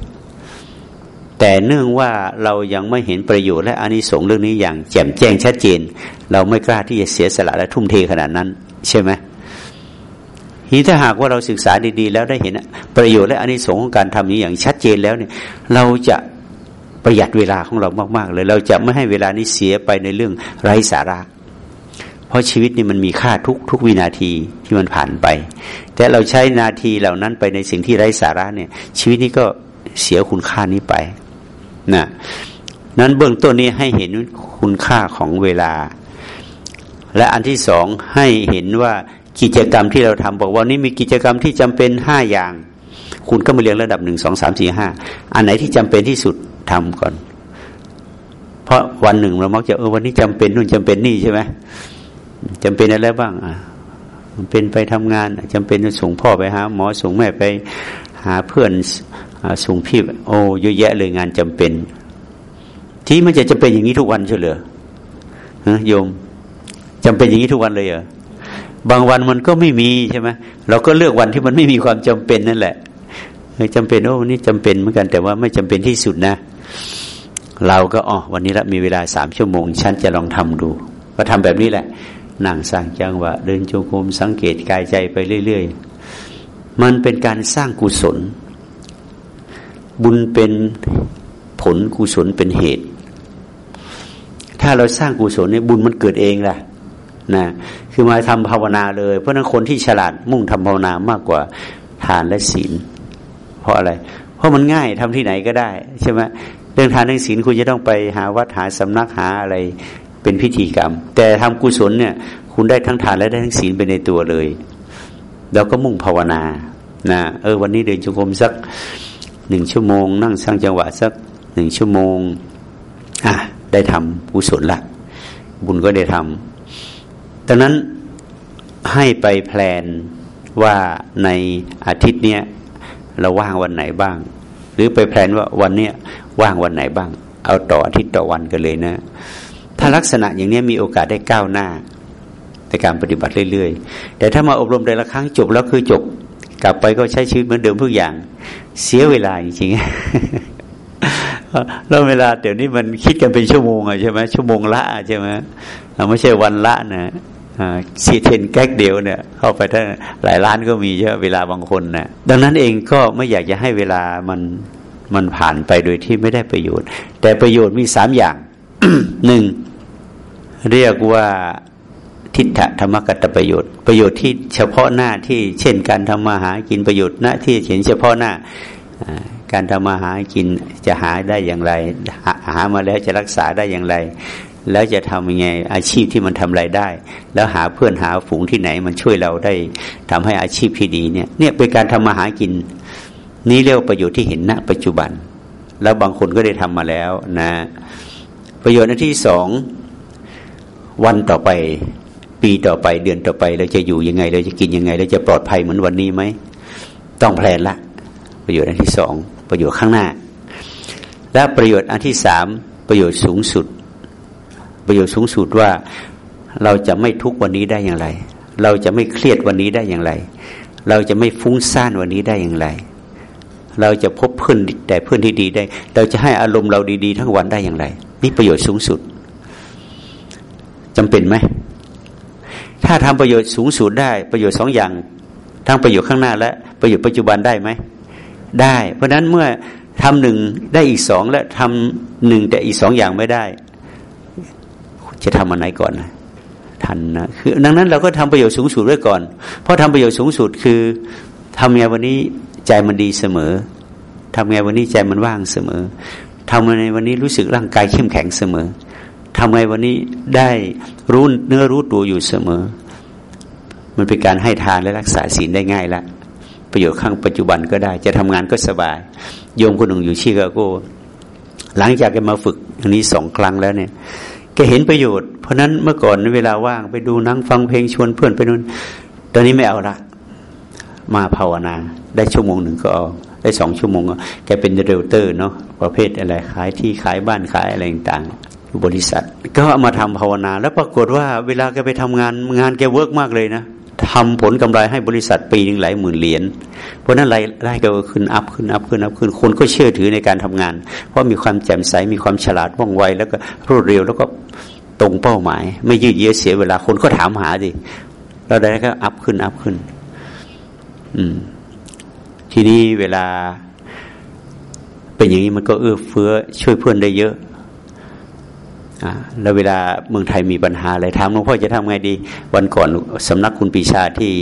แต่เนื่องว่าเรายังไม่เห็นประโยชน์และอานิสงส์เรื่องนี้อย่างแจ่มแจ้งชัดเจน เราไม่กล้าที่จะเสียสละและทุ่มเทขนาดนั้น ใช่ไหมทีถ้าหากว่าเราศึกษาดีๆ แล้วได้เห็นประโยชน์และอานิสงส์ของการทำนี้อย่างชัดเจนแล้วเนี่ย เราจะประหยัดเวลาของเรามากๆเลย เราจะไม่ให้เวลานี้เสียไปในเรื่องไร้สาระ เพราะชีวิตนี่มันมีค่าทุกทุกวินาทีที่มันผ่านไป แต่เราใช้นาทีเหล่านั้นไปในสิ่งที่ไร้สาระเนี่ย ชีวิตนี้ก็เสียคุณค่านี้ไปนะนั้นเบื้องต้นนี้ให้เห็นคุณค่าของเวลา และอันที่สองให้เห็นว่ากิจกรรมที่เราทำบอกว่านี่มีกิจกรรมที่จำเป็นห้าอย่าง คุณก็มาเรียงระดับหนึ่งสองสามสี่ห้าอันไหนที่จำเป็นที่สุดทำก่อน เพราะวันหนึ่งเรามักจะเออวันนี้จำเป็นนู่นจำเป็นนี่ใช่ไหม จำเป็นอะไรบ้างอะเป็นไปทำงานจำเป็นส่งพ่อไปหาหมอส่งแม่ไปหาเพื่อนส่งพี่โอ้เยอะแยะเลยงานจำเป็น ที่มันจะจำเป็นอย่างนี้ทุกวันเฉลยฮะโยมจำเป็นอย่างนี้ทุกวันเลยเหรอบางวันมันก็ไม่มีใช่ไหมเราก็เลือกวันที่มันไม่มีความจำเป็นนั่นแหละจำเป็นโอ้วันนี้จำเป็นเหมือนกันแต่ว่าไม่จำเป็นที่สุดนะ เราก็อ๋อวันนี้ละมีเวลาสามชั่วโมง ฉันจะลองทำดู ก็ทำแบบนี้แหละ นั่งสร้างจังหวะ เดินจงกรมสังเกตกายใจไปเรื่อย ๆ มันเป็นการสร้างกุศล บุญเป็นผลกุศลเป็นเหตุ ถ้าเราสร้างกุศลเนี่ยบุญมันเกิดเองล่ะนะคือมาทำภาวนาเลย เพราะนั้นคนที่ฉลาดมุ่งทำภาวนามากกว่าทานและศีล เพราะอะไร เพราะมันง่ายทำที่ไหนก็ได้ใช่ไหมเรื่องทานเรื่องศีลคุณจะต้องไปหาวัดหาสำนักหาอะไร เป็นพิธีกรรม แต่ทำกุศลเนี่ย คุณได้ทั้งทานและได้ทั้งศีลไปในตัวเลย แล้วก็มุ่งภาวนานะเออวันนี้เดินจงกรมสักหนึ่งชั่วโมง นั่งสร้างจังหวะสักหนึ่งชั่วโมงอะได้ทำกุศลละบุญก็ได้ทำดังนั้นให้ไปแพลนว่าในอาทิตย์เนี้ยเราว่างวันไหนบ้าง หรือไปแพลนว่าวันเนี้ยว่างวันไหนบ้าง เอาต่ออาทิตย์ต่อวันกันเลยนะ ถ้าลักษณะอย่างนี้มีโอกาสได้ก้าวหน้าในการปฏิบัติเรื่อยๆ แต่ถ้ามาอบรมแต่ละครั้งจบแล้วคือจบ กลับไปก็ใช้ชีวิตเหมือนเดิมทุกอย่าง เสียเวลาจริงๆแล้วเวลาเดี๋ยวนี้มันคิดกันเป็นชั่วโมงอะใช่ไหมชั่วโมงละใช่ไหมไม่ใช่วันละนะซีเทนแก๊กเดียวเนี่ย เข้าไปถ้าหลายล้านก็มีเยอะเวลาบางคนนะดังนั้นเองก็ไม่อยากจะให้เวลามันมันผ่านไปโดยที่ไม่ได้ประโยชน์ แต่ประโยชน์มีสามอย่างหนึ่ง เรียกว่าทิฏฐธรรมกัตประโยชน์ ประโยชน์ที่เฉพาะหน้าที่เช่นการทำมาหากินประโยชน์หน้าที่เห็นเฉพาะหน้าการทำมาหากินจะหาได้อย่างไร หามาแล้วจะรักษาได้อย่างไร แล้วจะทำยังไงอาชีพที่มันทำไรายได้ แล้วหาเพื่อนหาฝูงที่ไหนมันช่วยเราได้ทำให้อาชีพที่ดีเนี่ยเนี่ยเป็นการทำมาหากิน นี่เรียกประโยชน์ที่เห็นณ ปัจจุบัน แล้วบางคนก็ได้ทำมาแล้วนะ ประโยชน์ที่สอง วันต่อไป ปีต่อไปเดือนต่อไปเราจะอยู่ยังไง เราจะกินยังไง เราจะปลอดภัยเหมือนวันนี้ไหม ต้องแพลนละประโยชน์อันที่สองประโยชน์ข้างหน้า และประโยชน์อันที่สามประโยชน์สูงสุด ประโยชน์สูงสุดว่าเราจะไม่ทุกวันนี้ได้อย่างไร เราจะไม่เครียดวันนี้ได้อย่างไร เราจะไม่ฟุ้งซ่านวันนี้ได้อย่างไร เราจะพบเพื่อนแต่เพื่อนที่ดีได้ เราจะให้อารมณ์เราดี ๆ ทั้งวันได้อย่างไร นี่ประโยชน์สูงสุด จำเป็นไหมถ้าทำประโยชน์สูงสุดได้ประโยชน์สองอย่าง ทั้งประโยชน์ข้างหน้าและประโยชน์ปัจจุบันได้ไหมได้ เพราะฉะนั้นเมื่อทำหนึ่งได้อีกสองและทำหนึ่งแต่อีกสองอย่างไม่ได้ จะทำอันไหนก่อนนะทันนะคือดังนั้นเราก็ทำประโยชน์สูงสุดไว้ก่อน เพราะทำประโยชน์สูงสุดคือทำไงวันนี้ใจมันดีเสมอทำไงวันนี้ใจมันว่างเสมอทำไงวันนี้รู้สึกร่างกายเข้มแข็งเสมอ ทำไงวันนี้ได้รู้เนื้อรู้ตัวอยู่เสมอ มันเป็นการให้ทานและรักษาศีลได้ง่ายละประโยชน์ข้างปัจจุบันก็ได้ จะทำงานก็สบาย โยมคนหนึ่งอยู่ชิคาโกหลังจากแกมาฝึกอันนี้สองครั้งแล้วเนี่ยแกเห็นประโยชน์ เพราะนั้นเมื่อก่อนเวลาว่างไปดูนั่งฟังเพลงชวนเพื่อนไปนู่นตอนนี้ไม่เอาละมาภาวนา ได้ชั่วโมงหนึ่งก็เอาได้สองชั่วโมงแกเป็น realtor เนาะประเภทอะไรขายที่ขายบ้านขายอะไรต่าง บริษัท ก็มาทำภาวนา แล้วปรากฏว่าเวลาแกไปทำงานงานแก work มากเลยนะทำผลกำไรให้บริษัทปีหนึ่งหลายหมื่นเหรียญ เพราะนั้นรายได้ก็ขึ้น up ขึ้น up ขึ้น up ขึ้น คนก็เชื่อถือในการทำงาน เพราะมีความแจ่มใส มีความฉลาดว่องไว แล้วก็รวดเร็ว แล้วก็ตรงเป้าหมาย ไม่ยืดเยื้อเสียเวลา คนก็ถามหาดิเราได้ก็อัพขึ้นอัพขึ้น อืม ทีนี้เวลา เป็นอย่างนี้มันก็เอื้อเฟื้อช่วยเพื่อนได้เยอะ แล้วเวลาเมืองไทยมีปัญหาอะไรถามหลวงพ่อจะทำไงดี วันก่อนสำนักคุณปีชาที่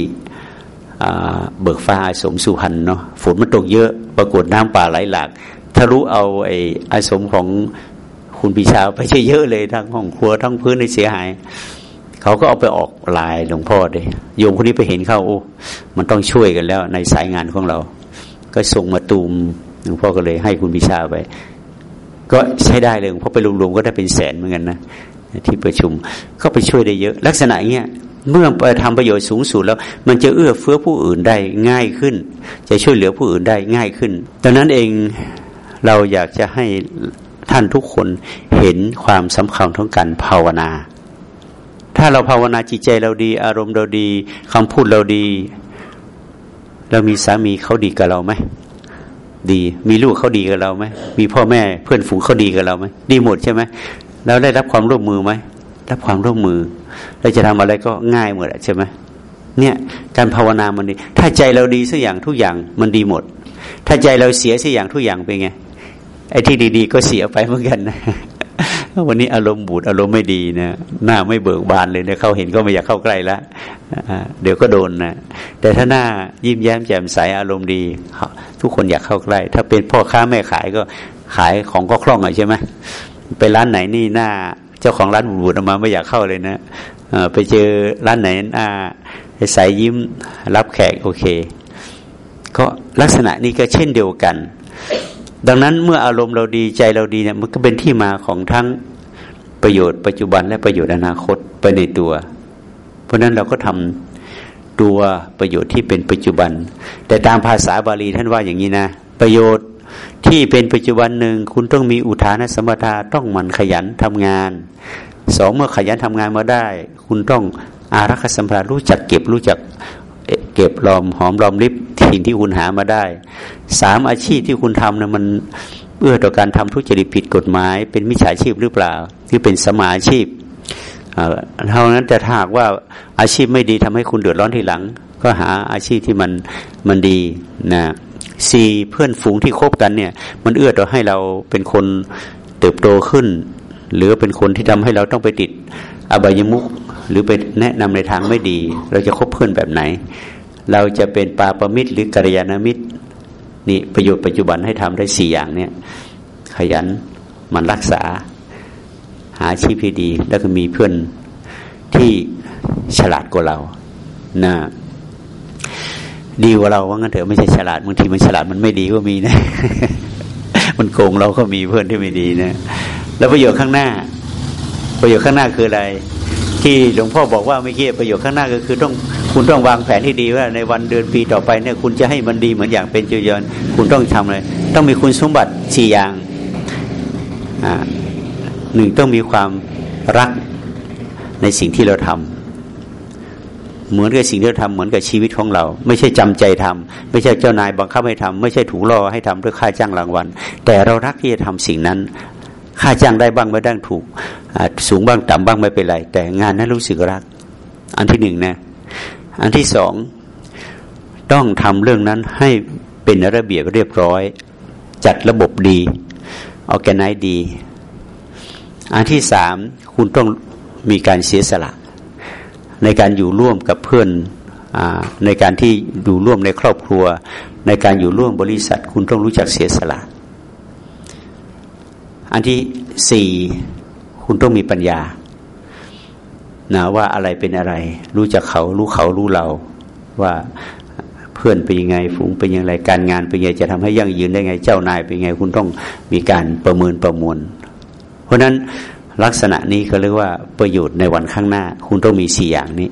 เบิกฟ้าอาสมสุพรรณเนาะฝนมันตกเยอะ ปรากฏน้ำป่าไหลหลากทะลุเอาไอ้อาสมของคุณปีชาไปเยอะเลยทั้งห้องครัวทั้งพื้นในเสียหายเขาก็เอาไปออกลายหลวงพ่อเลยโยมคนนี้ไปเห็นเข้าโอ้มันต้องช่วยกันแล้วในสายงานของเรา ก็ส่งมาตูมหลวงพ่อก็เลยให้คุณปีชาไป ก็ใช้ได้เลยเพราะไปรวมๆก็ได้เป็นแสนเหมือนกันนะที่ประชุมก็ไปช่วยได้เยอะ ลักษณะเงี้ยเมื่อไปทำประโยชน์สูงสุดแล้ว มันจะเอื้อเฟื้อผู้อื่นได้ง่ายขึ้น จะช่วยเหลือผู้อื่นได้ง่ายขึ้นดังนั้นเองเราอยากจะให้ท่านทุกคนเห็นความสำคัญของการภาวนา ถ้าเราภาวนาจิตใจเราดี อารมณ์เราดีคำพูดเราดี เรามีสามีเขาดีกับเราไหม ดี มีลูกเขาดีกับเราไหมมีพ่อแม่เพื่อนฝูงเขาดีกับเราไหมดีหมดใช่ไหมเราได้รับความร่วมมือไหมรับความร่วมมือเราจะทำอะไรก็ง่ายหมดใช่ไหมเนี่ยการภาวนามันดี ถ้าใจเราดีสักอย่างทุกอย่างมันดีหมด ถ้าใจเราเสียสักอย่างทุกอย่างเป็นไงไอ้ที่ดี ๆ ก็เสียไปเหมือนกันนะ วันนี้อารมณ์บูดอารมณ์ไม่ดีนะหน้าไม่เบิกบานเลยนะเขาเห็นก็ไม่อยากเข้าใกล้ละเดี๋ยวก็โดนนะแต่ถ้าหน้ายิ้มแย้มแจ่มใสอารมณ์ดี ทุกคนอยากเข้าใกล้ ถ้าเป็นพ่อค้าแม่ขายก็ขายของก็คล่องอะใช่ไหมไปร้านไหนนี่หน้าเจ้าของร้านบูดออกมาไม่อยากเข้าเลยนะไปเจอร้านไหนหน้าใสยิ้มรับแขกโอเค ก็ลักษณะนี้ก็เช่นเดียวกัน ดังนั้นเมื่ออารมณ์เราดีใจเราดีเนี่ยมันก็เป็นที่มาของทั้งประโยชน์ปัจจุบันและประโยชน์อนาคตไปในตัว เพราะนั้นเราก็ทำตัวประโยชน์ที่เป็นปัจจุบัน แต่ตามภาษาบาลีท่านว่าอย่างนี้นะ ประโยชน์ที่เป็นปัจจุบันหนึ่งคุณต้องมีอุทานสมถะต้องหมั่นขยันทำงานสองเมื่อขยันทำงานมาได้ คุณต้องอารักษสัมปทารู้จักเก็บรู้จัก เก็บรอมหอมรอมริบสิ่งที่คุณหามาได้สามอาชีพที่คุณทำนะมันเอื้อต่อการทำทุจริตผิดกฎหมาย เป็นมิจฉาชีพหรือเปล่าที่เป็นสมาชีพเท่านั้นแต่ถ้าหากว่าอาชีพไม่ดีทำให้คุณเดือดร้อนทีหลัง ก็หาอาชีพที่มันมันดีนะสี่เพื่อนฝูงที่คบกันเนี่ย มันเอื้อต่อให้เราเป็นคนเติบโตขึ้น หรือเป็นคนที่ทำให้เราต้องไปติดอบายมุข หรือไปแนะนำในทางไม่ดี เราจะคบเพื่อนแบบไหน เราจะเป็นปาปมิตรหรือกัลยาณมิตรนี่ประโยชน์ปัจจุบันให้ทำได้สี่อย่างเนี่ยขยันมันรักษาหาอาชีพที่ดี แล้วก็มีเพื่อนที่ฉลาดกว่าเรานะดีกว่าเราว่างั้นเถอะไม่ใช่ฉลาดบางทีมันฉลาดมันไม่ดีก็มีนะ มันโกงเราก็มีเพื่อนที่ไม่ดีนะ แล้วประโยชน์ข้างหน้า ประโยชน์ข้างหน้าคืออะไร ที่หลวงพ่อบอกว่าไม่เกี่ยประโยชน์ข้างหน้าก็คือต้องคุณต้องวางแผนที่ดีว่าในวันเดือนปีต่อไปเนี่ยคุณจะให้มันดีเหมือนอย่างเป็นจุยอนคุณต้องทำอะไรต้องมีคุณสมบัติสี่อย่างอ่าหนึ่งต้องมีความรักในสิ่งที่เราทำเหมือนกับสิ่งที่เราทำเหมือนกับชีวิตของเรา ไม่ใช่จำใจทำไม่ใช่เจ้านายบังคับให้ทำไม่ใช่ถูกล่อให้ทำด้วยค่าจ้างรางวัล แต่เรารักที่จะทำสิ่งนั้น ค่าจ้างได้บ้างไม่ได้ถูกสูงบ้างต่ำบ้างไม่เป็นไร แต่งานนั้นรู้สึกรัก อันที่หนึ่งนะอันที่สองต้องทำเรื่องนั้นให้เป็นระเบียบเรียบร้อย จัดระบบดีออแกไนดี อันที่สามคุณต้องมีการเสียสละ ในการอยู่ร่วมกับเพื่อนอในการที่อยู่ร่วมในครอบครัว ในการอยู่ร่วมบริษัท คุณต้องรู้จักเสียสละ อันที่สี่คุณต้องมีปัญญานะว่าอะไรเป็นอะไร รู้จักเขารู้เขารู้เรา ว่าเพื่อนเป็นยังไงฝูงเป็นยังไงการงานเป็นยังไงจะทำให้ยั่งยืนได้ไง เจ้านายเป็นยังไง คุณต้องมีการประเมินประมวล เพราะนั้นลักษณะนี้เขาเรียกว่าประโยชน์ในวันข้างหน้า คุณต้องมีสี่อย่างนี้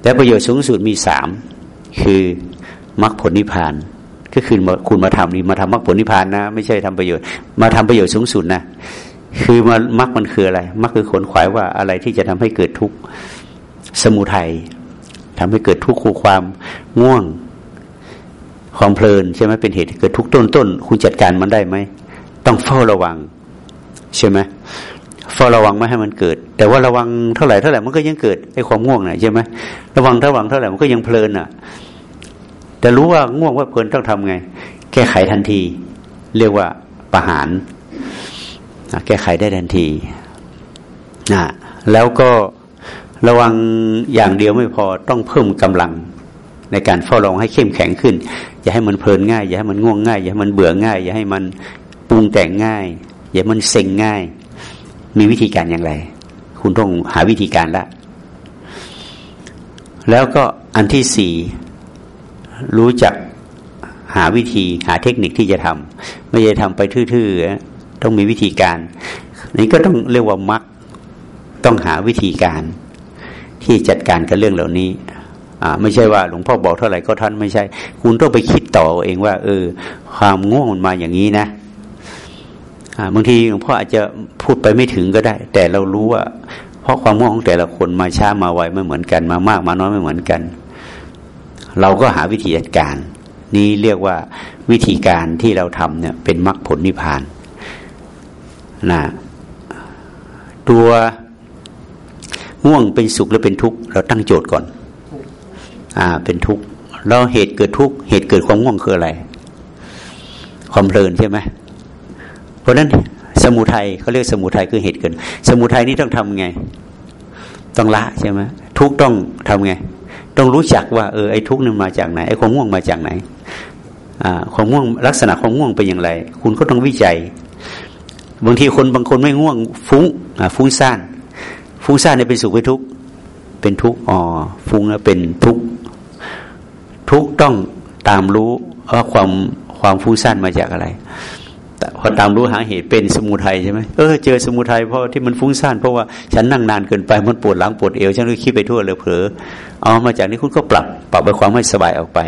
แต่ประโยชน์สูงสุดมีสามคือมรรคผลนิพพาน ก็คือคุณมาทำนี่มาทำมรรคผลนิพพานนะ ไม่ใช่ทำประโยชน์ มาทำประโยชน์สูงสุดนะคือมันมรรคมันคืออะไรมรรคคือขนขวายว่าอะไรที่จะทำให้เกิดทุกข์สมุทัยทำให้เกิดทุกข์คือความง่วงความเพลินใช่ไหมเป็นเหตุเกิดทุกต้นต้นคุณจัดการมันได้ไหมต้องเฝ้าระวัง ใช่ไหมเฝ้าระวังไม่ให้มันเกิด แต่ว่าระวังเท่าไหร่เท่าไหร่มันก็ยังเกิดไอ้ความง่วงน่ะใช่ไหมระวังเท่าวังเท่าไหร่มันก็ยังเพลินอะ แต่รู้ว่าง่วงว่าเพลินต้องทำไง แก้ไขทันที เรียกว่าประหารแก้ไขได้ทันทีนะแล้วก็ระวังอย่างเดียวไม่พอต้องเพิ่มกำลังในการเฝ้าระวังให้เข้มแข็งขึ้น อย่าให้มันเพลินง่าย อย่าให้มันง่วงง่าย อย่าให้มันเบื่อง่าย อย่าให้มันปรุงแต่งง่าย อย่าให้มันเซ็งง่าย มีวิธีการอย่างไร คุณต้องหาวิธีการละ แล้วก็อันที่สี่ รู้จักหาวิธีหาเทคนิคที่จะทำไม่ใช่ทำไปทื่อๆต้องมีวิธีการนี่ก็ต้องเรียกว่ามักต้องหาวิธีการที่จัดการกับเรื่องเหล่านี้อ่าไม่ใช่ว่าหลวงพ่อบอกเท่าไหร่ก็ท่านไม่ใช่ คุณต้องไปคิดต่อเองว่า เออ ความง่วงมันมาอย่างนี้นะบางทีหลวงพ่ออาจจะพูดไปไม่ถึงก็ได้ แต่เรารู้ว่า เพราะความง่วงของแต่ละคนมาช้ามาไวไม่เหมือนกันมามากมาน้อยไม่เหมือนกัน เราก็หาวิธีจัดการ นี้เรียกว่าวิธีการที่เราทำเนี่ยเป็นมรรคผลนิพพานนะตัวง่วงเป็นสุขหรือเป็นทุกข์เราตั้งโจทย์ก่อน อ่า เป็นทุกข์แล้วเหตุเกิดทุกข์เหตุเกิดความง่วงคืออะไร ความเพลินใช่ไหมเพราะนั้นสมุทัยเขาเรียกสมุทัยคือเหตุเกิด สมุทัยนี้ต้องทำไง ต้องละใช่ไหมทุกต้องทำไง ต้องรู้จักว่าเออไอ้ทุกข์นั้นมาจากไหนไอ้ความง่วงมาจากไหนอ่าความง่วงลักษณะความง่วงเป็นอย่างไร คุณก็ต้องวิจัย บางทีคนบางคนไม่ง่วงฟุ้งฟุ้งซ่านฟุ้งซ่านเนี่ยเป็นสุขเป็นทุกข์เป็นทุกข์อ๋อฟุ้งแล้วเป็นทุกข์ทุกข์ต้องตามรู้ว่าความความฟุ้งซ่านมาจากอะไร พอตามรู้หาเหตุเป็นสมุทัยใช่ไหมเออเจอสมุทัยเพราะที่มันฟุ้งซ่านเพราะว่าฉันนั่งนานเกินไปมันปวดหลังปวดเอวฉันก็คิดไปทั่วเลยเผลอเอามาจากนี้คุณก็ปรับปรับไปความไม่สบายออกไป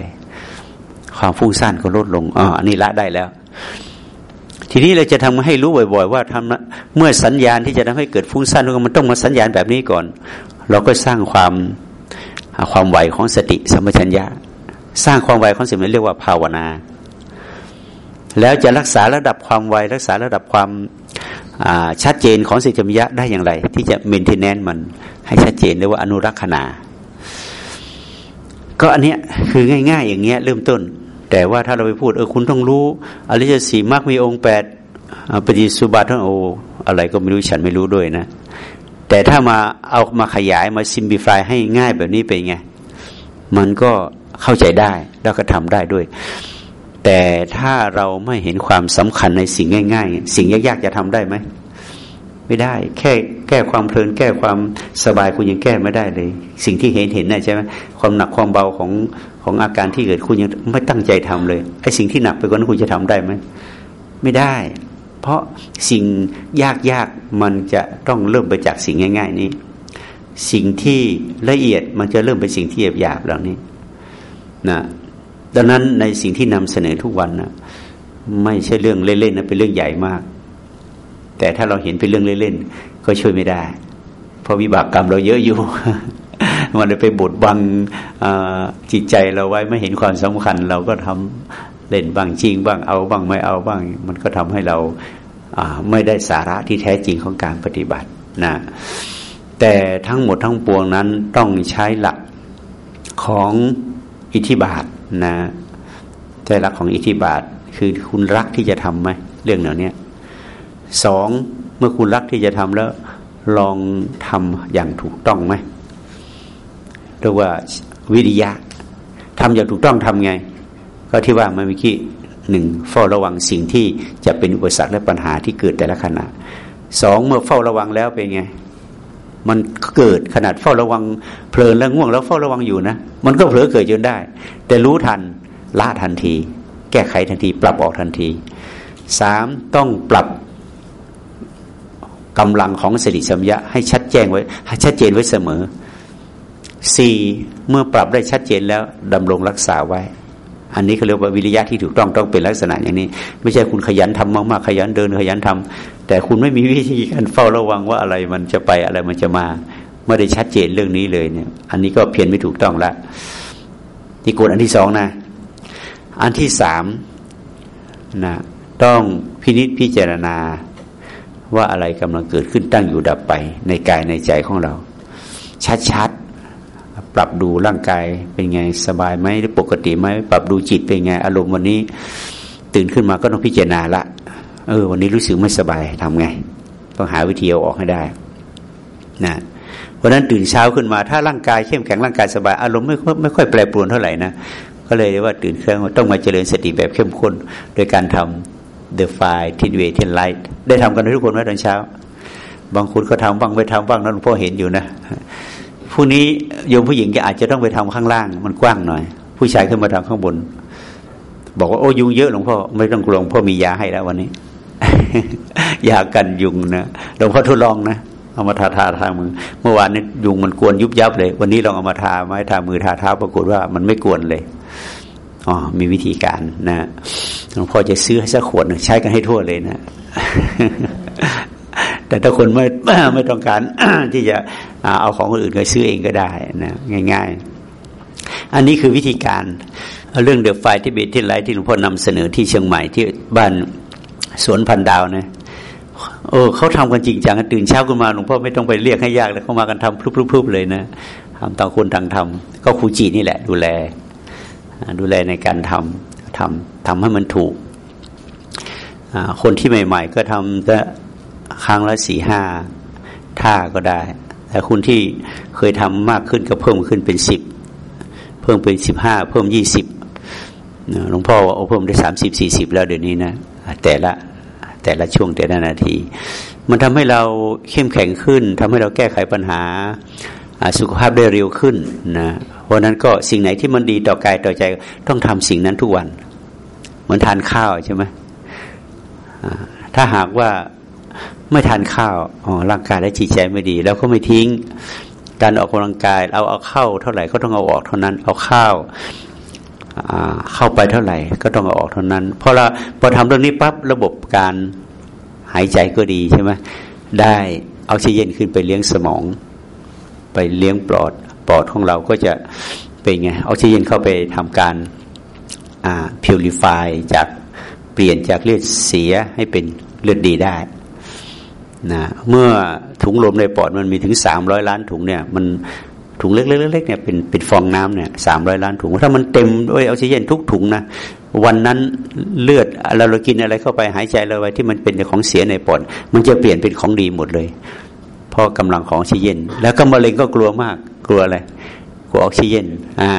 ความฟุ้งซ่านก็ลดลงอ๋ออันนี้ละได้แล้ว ทีนี้เราจะทำให้รู้บ่อย ๆ ว่าทำเมื่อสัญญาณที่จะทำให้เกิดฟุ้งซ่านมันต้องมาสัญญาณแบบนี้ก่อน เราก็สร้างความความไหวของสติสัมปชัญญะสร้างความไหวของสติเรียกว่าภาวนา แล้วจะรักษาระดับความไว รักษาระดับความชัดเจนของสิกัมยะได้อย่างไร ที่จะเมนเทนแนนมันให้ชัดเจนเรียกว่าอนุรักษณาก็อันเนี้ยคือง่าย ๆ อย่างเงี้ยเริ่มต้น แต่ว่าถ้าเราไปพูดเออคุณต้องรู้อริยสีมรรมีองค์แปดปฏิสุบัติทั้งโออะไรก็ไม่รู้ฉันไม่รู้ด้วยนะ แต่ถ้ามาเอามาขยายมาซิมบิฟายให้ง่ายแบบนี้เป็นไง มันก็เข้าใจได้แล้วก็ทำได้ด้วย แต่ถ้าเราไม่เห็นความสำคัญในสิ่งง่าย ๆ สิ่งยากๆจะทำได้ไหม ไม่ได้ แค่แก้ความเพลิน แก้ความสบายคุณยังแก้ไม่ได้เลย สิ่งที่เห็นเห็นนะใช่ไหมความหนักความเบาของของอาการที่เกิดคุณยังไม่ตั้งใจทำเลยไอ้สิ่งที่หนักไปกว่านั้นคุณจะทำได้ไหมไม่ได้ เพราะสิ่งยากยากมันจะต้องเริ่มไปจากสิ่งง่าย ๆ นี้ สิ่งที่ละเอียดมันจะเริ่มเป็นสิ่งที่หยาบๆเหล่านี้นะ ดังนั้นในสิ่งที่นำเสนอทุกวันนะไม่ใช่เรื่องเล่นๆนะเป็นเรื่องใหญ่มาก แต่ถ้าเราเห็นเป็นเรื่องเล่นๆก็ช่วยไม่ได้ เพราะวิบากกรรมเราเยอะอยู่ มันเลยไปบดบังจิตใจเราไว้ไม่เห็นความสำคัญ เราก็ทำเล่นบ้างจริงบ้างเอาบ้างไม่เอาบ้าง มันก็ทำให้เราไม่ได้สาระที่แท้จริงของการปฏิบัตินะแต่ทั้งหมดทั้งปวงนั้นต้องใช้หลักของอิทธิบาท นะใช้หลักของอิทธิบาท คือคุณรักที่จะทำไหมเรื่องเหล่านี้สองเมื่อคุณรักที่จะทำแล้ว ลองทำอย่างถูกต้องไหมเรียกว่าวิริยะทำอย่างถูกต้องทำไง ก็ที่ว่ามันเมื่อกี้หนึ่งเฝ้าระวังสิ่งที่จะเป็นอุปสรรคและปัญหาที่เกิดแต่ละขณะสองเมื่อเฝ้าระวังแล้วเป็นไง มันเกิดขนาดเฝ้าระวังเพลินแล้วง่วงแล้วเฝ้าระวังอยู่นะ มันก็เผลอเกิดจนได้ แต่รู้ทันละทันที แก้ไขทันที ปรับออกทันทีสามต้องปรับกำลังของสติสัมยะให้ชัดแจ้งไว้ให้ชัดเจนไว้เสมอสี่เมื่อปรับได้ชัดเจนแล้วดำรงรักษาไว้ อันนี้เขาเรียกว่าวิริยะที่ถูกต้องต้องเป็นลักษณะอย่างนี้ ไม่ใช่คุณขยันทำมากๆขยันเดินขยันทำ แต่คุณไม่มีวิธีการเฝ้าระวังว่าอะไรมันจะไปอะไรมันจะมาไม่ได้ชัดเจนเรื่องนี้เลยเนี่ย อันนี้ก็เพี้ยนไม่ถูกต้องละที่กฎอันที่สองนะ อันที่สามนะต้องพินิษพิจารณาว่าอะไรกำลังเกิดขึ้นตั้งอยู่ดับไปในกายในใจของเรา ชัดๆ ปรับดูร่างกายเป็นไงสบายไหมหรือปกติไหมปรับดูจิตเป็นไง อารมณ์วันนี้ ตื่นขึ้นมาก็ต้องพิจารณาละ เออ วันนี้รู้สึกไม่สบายทำไง ต้องหาวิธีเอาออกให้ได้นะเพราะนั้นตื่นเช้าขึ้นมา ถ้าร่างกายเข้มแข็งร่างกายสบายอารมณ์ไม่ไม่ค่อยแปรปรวนเท่าไหร่นะก็เลยว่าตื่นเครื่องต้องมาเจริญสติแบบเข้มข้น โดยการทำ the fire t i n way ten light ได้ทำกันทุกคนไหมตอนเช้า บางคนก็ทำบ้างไม่ทำบ้างนั้นหลวงพ่อเห็นอยู่นะพรุ่งนี้โยมผู้หญิงอาจจะต้องไปทำข้างล่าง มันกว้างหน่อย ผู้ชายขึ้นมาทำข้างบน บอกว่าโอ้ยุงเยอะหลวงพ่อไม่ต้องกลัวหลวงพ่อมียาให้แล้ววันนี้ ยากันยุงนะหลวงพ่อทดลองนะเอามาทาทาทามือ เมื่อวานนี้ยุงมันกวนยุบยับเลย วันนี้ลองเอามาทาไม้ทามือทาเท้าปรากฏว่ามันไม่กวนเลยอ๋อมีวิธีการนะหลวงพ่อจะซื้อให้สักขวดใช้กันให้ทั่วเลยนะ แต่ถ้าคนไม่ไม่ต้องการที่จะเอาของคนอื่นก็ซื้อเองก็ได้นะง่าย ๆ อันนี้คือวิธีการ เรื่องเดือะไฟที่เบทที่ไลท์ที่หลวงพ่อนำเสนอที่เชียงใหม่ที่บ้าน สวนพันดาวนะโอ้เขาทำกันจริงจังตื่นเช้าขึ้นมาหลวงพ่อไม่ต้องไปเรียกให้ยากเลยเขามากันทำพลุบๆเลยนะทำต่างคนต่างทำก็ครูจีนี่แหละ ดูแล ดูแลในการทำทำทำให้มันถูก คนที่ใหม่ ๆ ก็ทำจะครั้งละสี่ห้าท่าก็ได้ แต่คุณที่เคยทำมากขึ้นก็เพิ่มขึ้นเป็นสิบเพิ่มเป็นสิบห้าเพิ่มยี่สิบหลวงพ่อว่าโอ้เพิ่มได้สามสิบสี่สิบแล้วเดี๋ยวนี้นะ แต่ละแต่ละช่วงแต่ละนาที มันทำให้เราเข้มแข็งขึ้นทำให้เราแก้ไขปัญหาสุขภาพได้เร็วขึ้นนะเพราะนั้นก็สิ่งไหนที่มันดีต่อกายต่อใจต้องทำสิ่งนั้นทุกวัน เหมือนทานข้าวใช่ไหมถ้าหากว่าไม่ทานข้าวร่างกายและจิตใจไม่ดี แล้วก็ไม่ทิ้ง การออกกำลังกาย เอาเอาเข้าเท่าไหร่ก็ต้องเอาออกเท่านั้น เอาข้าว เข้าไปเท่าไหร่ ก็ต้องเอาออกเท่านั้นพอเราพอทำเรื่องนี้ปั๊บระบบการหายใจก็ดีใช่ไหมได้เอาเชเย็นขึ้นไปเลี้ยงสมอง ไปเลี้ยงปลอดปลอดของเราก็จะเป็นไงเอาเชเย็นเข้าไปทำการอ่าพิวริฟายจากเปลี่ยนจากเลือดเสียให้เป็นเลือดดีได้นะเมื่อถุงลมในปอดมันมีถึงสามร้อยล้านถุงเนี่ย มัน ถุงเล็กๆเนี่ยเป็นเป็นฟองน้ำเนี่ยสามร้อยล้านถุง ถ้ามันเต็มด้วยออกซิเจนทุกถุงนะวันนั้นเลือดเราเรากินอะไรเข้าไปหายใจเราไว้ที่มันเป็นของเสียในปอดมันจะเปลี่ยนเป็นของดีหมดเลย เพราะกำลังของออกซิเจนแล้วก็มะเร็งก็กลัวมากกลัวอะไรกลัวออกซิเจนอ่า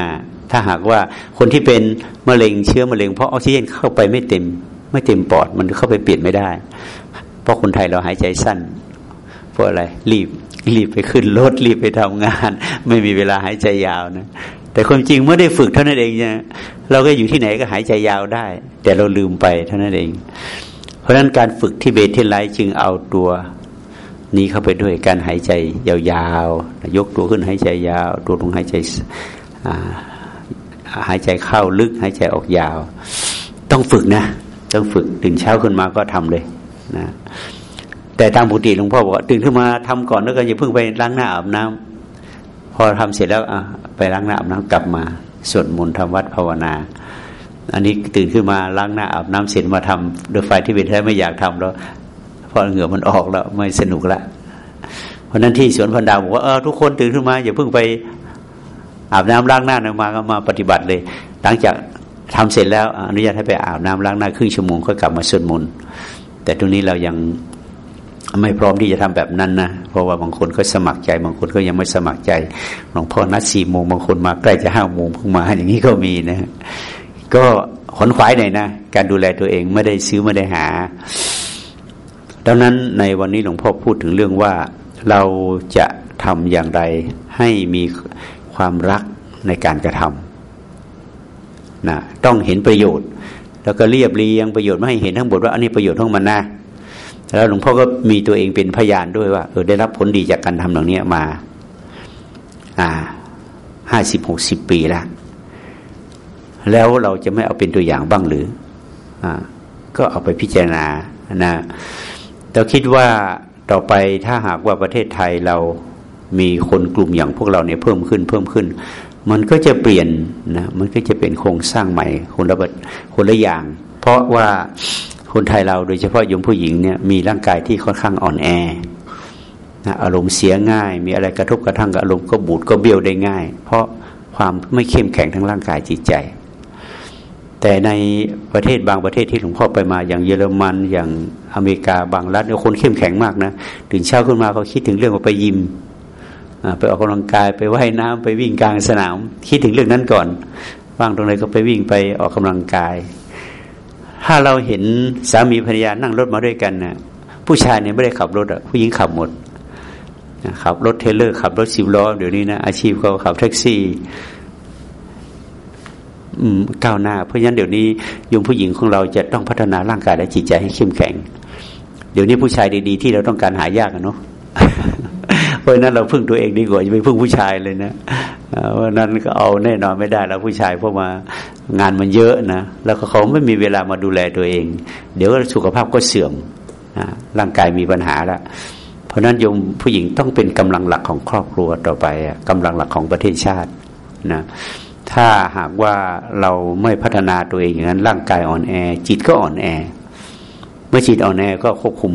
ถ้าหากว่าคนที่เป็นมะเร็งเชื้อมะเร็งเพราะออกซิเจนเข้าไปไม่เต็ม ไม่เต็มปอดมันเข้าไปเปลี่ยนไม่ได้ เพราะคนไทยเราหายใจสั้นเพราะอะไรรีบ รีบไปขึ้นรถรีบไปทำงาน ไม่มีเวลาหายใจยาวนะแต่ความจริงเมื่อได้ฝึกเท่านั้นเองเนี่ยเราก็อยู่ที่ไหนก็หายใจยาวได้ แต่เราลืมไปเท่านั้นเอง เพราะฉะนั้นการฝึกที่เบทเทนไลท์จึงเอาตัวนี้เข้าไปด้วยการหายใจยาวๆยกตัวขึ้นหายใจยาว ตัวลงหายใจหายใจเข้าลึกหายใจออกยาว ต้องฝึกนะ ต้องฝึกตื่นเช้าขึ้นมาก็ทำเลยนะ แต่ตามปกติหลวงพ่อบอกตื่นขึ้นมาทำก่อนแล้วก็อย่าเพิ่งไปล้างหน้าอาบน้ำพอทำเสร็จแล้วอะไปล้างหน้าอาบน้ำกลับมาสวดมนต์ทำวัดภาวนา อันนี้ตื่นขึ้นมาล้างหน้าอาบน้ำเสร็จมาทำโดยไฟที่เป็นแท้ไม่อยากทำแล้วพอเหงื่อมันออกแล้วไม่สนุกละเพราะนั้นที่สวนพันดาวบอกว่าเออทุกคนตื่นขึ้นมาอย่าเพิ่งไปอาบน้ำล้างหน้าออกมาก็มาปฏิบัติเลย หลังจากทำเสร็จแล้วอนุญาตให้ไปอาบน้ำล้างหน้าครึ่งชั่วโมงค่อยกลับมาสวดมนต์แต่ตรงนี้เรายัง ไม่พร้อมที่จะทำแบบนั้นนะเพราะว่าบางคนก็สมัครใจ บางคนก็ยังไม่สมัครใจหลวงพ่อนัดสี่โมงบางคนมาใกล้จะห้าโมงเพิ่งมาอย่างนี้ก็มีนะ ก็ขนขวายหน่อยนะการดูแลตัวเองไม่ได้ซื้อไม่ได้หาดังนั้นในวันนี้หลวงพ่อพูดถึงเรื่องว่าเราจะทำอย่างไรให้มีความรักในการกระทำนะต้องเห็นประโยชน์ แล้วก็เรียบเรียงประโยชน์ไม่ให้เห็นทั้งหมดว่าอันนี้ประโยชน์ของมันนะ แล้วหลวงพ่อก็มีตัวเองเป็นพยานด้วยว่าเออได้รับผลดีจากการทำเหล่านี้มา อ่าห้าสิบหกสิบปีแล้วแล้วเราจะไม่เอาเป็นตัวอย่างบ้างหรืออ่าก็เอาไปพิจารณานะเราคิดว่าต่อไปถ้าหากว่าประเทศไทยเรามีคนกลุ่มอย่างพวกเราเนี่ยเพิ่มขึ้นเพิ่มขึ้น มันก็จะเปลี่ยนนะมันก็จะเป็นโครงสร้างใหม่คนละคนละอย่าง เพราะว่า คนไทยเราโดยเฉพาะยมผู้หญิงเนี่ยมีร่างกายที่ค่อนข้างอ่อนแอนะอารมณ์เสียง่าย มีอะไรกระทบกระทั่งกับอารมณ์ก็บูดก็เบี้ยวได้ง่าย เพราะความไม่เข้มแข็งทั้งร่างกายจิตใจ แต่ในประเทศบางประเทศที่หลวงพ่อไปมาอย่างเยอรมันอย่างอเมริกาบางรัฐเนี่ยคนเข้มแข็งมากนะตื่นเช้าขึ้นมาเขาคิดถึงเรื่องว่าไปยิมไปออกกำลังกายไปว่ายน้ำไปวิ่งกลางสนาม คิดถึงเรื่องนั้นก่อนว่างตรงไหนก็ไปวิ่งไปออกกำลังกาย ถ้าเราเห็นสามีภรรยานั่งรถมาด้วยกันนะผู้ชายเนี่ยไม่ได้ขับรถอะผู้หญิงขับหมดขับรถเทเลอร์ขับรถสิบล้อเดี๋ยวนี้นะอาชีพเขาขับแท็กซี่ก้าวหน้า เพราะฉะนั้นเดี๋ยวนี้ยมผู้หญิงของเราจะต้องพัฒนาร่างกายและจิตใจให้เข้มแข็ง เดี๋ยวนี้ผู้ชายดีๆที่เราต้องการหายากเนาะ เพราะนั้นเราพึ่งตัวเองดีกว่าจะไปพึ่งผู้ชายเลยนะเพราะนั้นก็เอาแน่นอนไม่ได้แล้วผู้ชายเพราะมางานมันเยอะนะแล้วเขาไม่มีเวลามาดูแลตัวเอง เดี๋ยวสุขภาพก็เสื่อมนะร่างกายมีปัญหาแล้วเพราะนั้นโยมผู้หญิงต้องเป็นกำลังหลักของครอบครัวต่อไปกำลังหลักของประเทศชาตินะถ้าหากว่าเราไม่พัฒนาตัวเองอย่างนั้น ร่างกายอ่อนแอ จิตก็อ่อนแอ เมื่อจิตอ่อนแอก็ควบคุม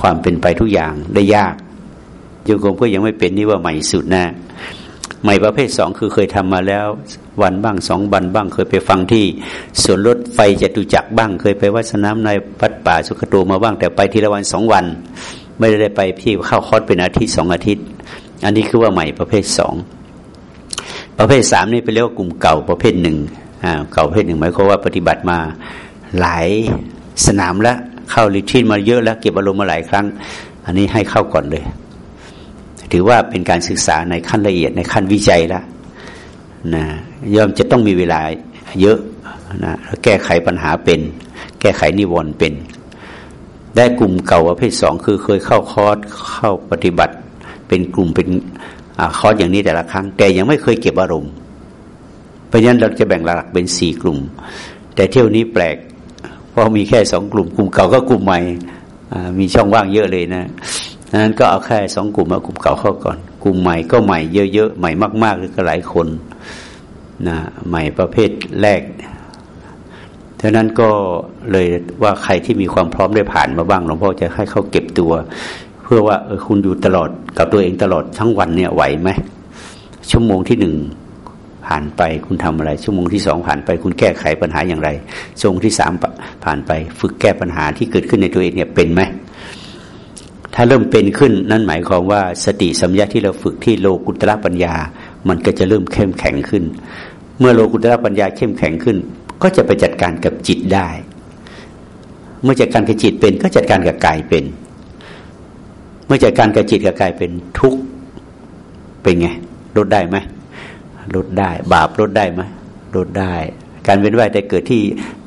ความเป็นไปทุกอย่างได้ยาก โยมก็ยังไม่เป็นนี่ว่าใหม่สุดนะ ใหม่ประเภทสองคือเคยทำมาแล้ว วันบ้างสองวันบ้างเคยไปฟังที่สวนรถไฟจตุจักรบ้าง เคยไปวัดสนามในพัดป่าสุขโตมาบ้างแต่ไปทีละวันสองวัน ไม่ได้ไปพี่เข้าคอร์สเป็นอาทิตย์สองอาทิตย์ อันนี้คือว่าใหม่ประเภทสองประเภทสามนี่เป็นเรียกว่ากลุ่มเก่าประเภทหนึ่งอ่าเก่าประเภทหนึ่งหมายความว่าปฏิบัติมาหลายสนามแล้วเข้าลิทินมาเยอะแล้วเก็บอารมณ์มาหลายครั้ง อันนี้ให้เข้าก่อนเลย ถือว่าเป็นการศึกษาในขั้นละเอียดในขั้นวิจัยแล้วนะย่อมจะต้องมีเวลาเยอะนะแก้ไขปัญหาเป็น แก้ไขนิวรณ์เป็น ได้กลุ่มเก่าประเภทสองคือเคยเข้าคอร์สเข้าปฏิบัติ เป็นกลุ่มเป็นคอร์สอย่างนี้แต่ละครั้ง แต่ยังไม่เคยเก็บอารมณ์ เพราะฉะนั้นเราจะแบ่งหลักเป็นสี่กลุ่ม แต่เที่ยวนี้แปลก เพราะมีแค่สองกลุ่ม กลุ่มเก่าก็กลุ่มใหม่มีช่องว่างเยอะเลยนะ นั้นก็เอาแค่สองกลุ่มมากลุ่มเก่าเข้าก่อน กลุ่มใหม่ก็ใหม่เยอะๆใหม่มากๆหรือก็หลายคนนะใหม่ประเภทแรกดังนั้นก็เลยว่าใครที่มีความพร้อมได้ผ่านมาบ้างหลวงพ่อจะให้เขาเก็บตัว เพื่อว่าเออคุณอยู่ตลอดกับตัวเองตลอดทั้งวันเนี่ยไหวไหมชั่วโมงที่หนึ่งผ่านไปคุณทำอะไร ชั่วโมงที่สองผ่านไป คุณแก้ไขปัญหาอย่างไรชั่วโมงที่สามผ่านไป ฝึกแก้ปัญหาที่เกิดขึ้นในตัวเองเนี่ยเป็นไหม ถ้าเริ่มเป็นขึ้นนั่นหมายความว่าสติสัมยาที่เราฝึกที่โลกุตระปัญญา มันก็จะเริ่มเข้มแข็งขึ้น เมื่อโลกุตระปัญญาเข้มแข็งขึ้น ก็จะไปจัดการกับจิตได้ เมื่อจัดการกับจิตเป็นก็จัดการกับกายเป็น เมื่อจัดการกับจิตกับกายเป็นทุกเป็นไงลดได้ไหมลดได้ บาปลดได้ไหมลดได้ การเว้นว่ายแต่เกิดที่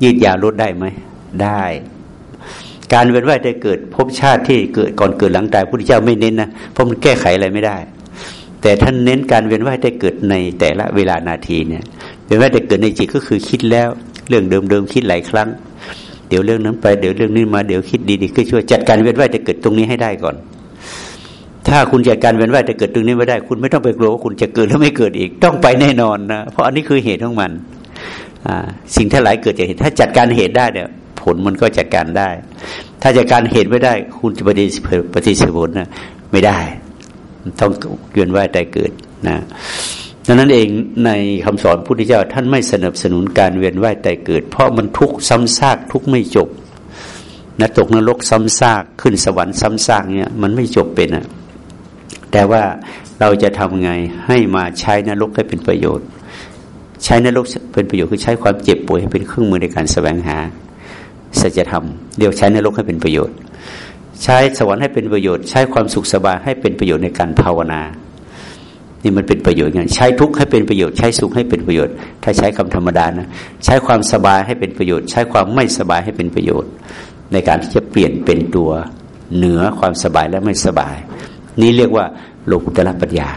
ยืดยาวลดได้ไหมได้ การเว้นว่ายแต่เกิดภพชาติที่เกิดก่อนเกิดหลังตายพระพุทธเจ้าไม่เน้นนะเพราะมันแก้ไขอะไรไม่ได้ แต่ท่านเน้นการเวียนว่ายแต่เกิดในแต่ละเวลานาทีเนี่ยเวียนว่ายแต่เกิดในจิตก็คือคิดแล้ว เรื่องเดิมๆคิดหลายครั้ง เดี๋ยวเรื่องนั้นไปเดี๋ยวเรื่องนี้มาเดี๋ยวคิดดีๆก็ช่วยจัดการเวียนว่ายแต่เกิดตรงนี้ให้ได้ก่อน ถ้าคุณจัดการเวียนว่ายแต่เกิดตรงนี้ไม่ได้ คุณไม่ต้องไปกลัวว่าคุณจะเกิดหรือไม่เกิดอีกต้องไปแน่นอนนะเพราะอันนี้คือเหตุของมันสิ่งที่หลายเกิดจากเหตุถ้าจัดการเหตุได้เนี่ย ผลมันก็จัดการได้ ถ้าจัดการเหตุไม่ได้ คุณจะปฏิปฏิสิผลนะไม่ได้ ต้องเวียนว่ายแต่เกิดนะดังนั้นเองในคำสอนพุทธเจ้าท่านไม่สนับสนุนการเวียนว่ายแต่เกิด เพราะมันทุกข์ซ้ำซากทุกข์ไม่จบนะตกนรกซ้ำซากขึ้นสวรรค์ซ้ำซากเนี่ยมันไม่จบเป็นอะแต่ว่าเราจะทำไงให้มาใช้นรกให้เป็นประโยชน์ ใช้นรกเป็นประโยชน์คือใช้ความเจ็บป่วยให้เป็นเครื่องมือในการแสวงหา สัจธรรมเดี๋ยวใช้ในรกให้เป็นประโยชน์ ใช้สวรรค์ให้เป็นประโยชน์ ใช้ความสุขสบายให้เป็นประโยชน์ในการภาวนา นี่มันเป็นประโยชน์ไงใช้ทุกข์ให้เป็นประโยชน์ใช้สุขให้เป็นประโยชน์ ถ้าใช้คำธรรมดานะใช้ความสบายให้เป็นประโยชน์ ใช้ความไม่สบายให้เป็นประโยชน์ ในการที่จะเปลี่ยนเป็นตัวเหนือความสบายและไม่สบาย นี่เรียกว่าโลกุตระปัญญา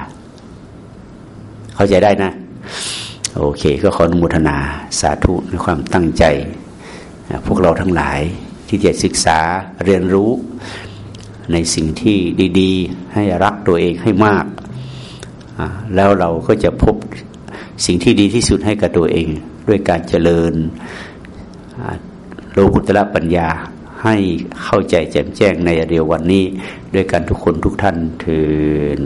เข้าใจได้นะ โอเค ก็ขออนุโมทนาสาธุในความตั้งใจ พวกเราทั้งหลายที่จะศึกษาเรียนรู้ในสิ่งที่ดีๆ ให้รักตัวเองให้มาก แล้วเราก็จะพบสิ่งที่ดีที่สุดให้กับตัวเอง ด้วยการเจริญโลกุตระปัญญาให้เข้าใจแจ่มแจ้งในเดียววันนี้ ด้วยกันทุกคนทุกท่านเถิด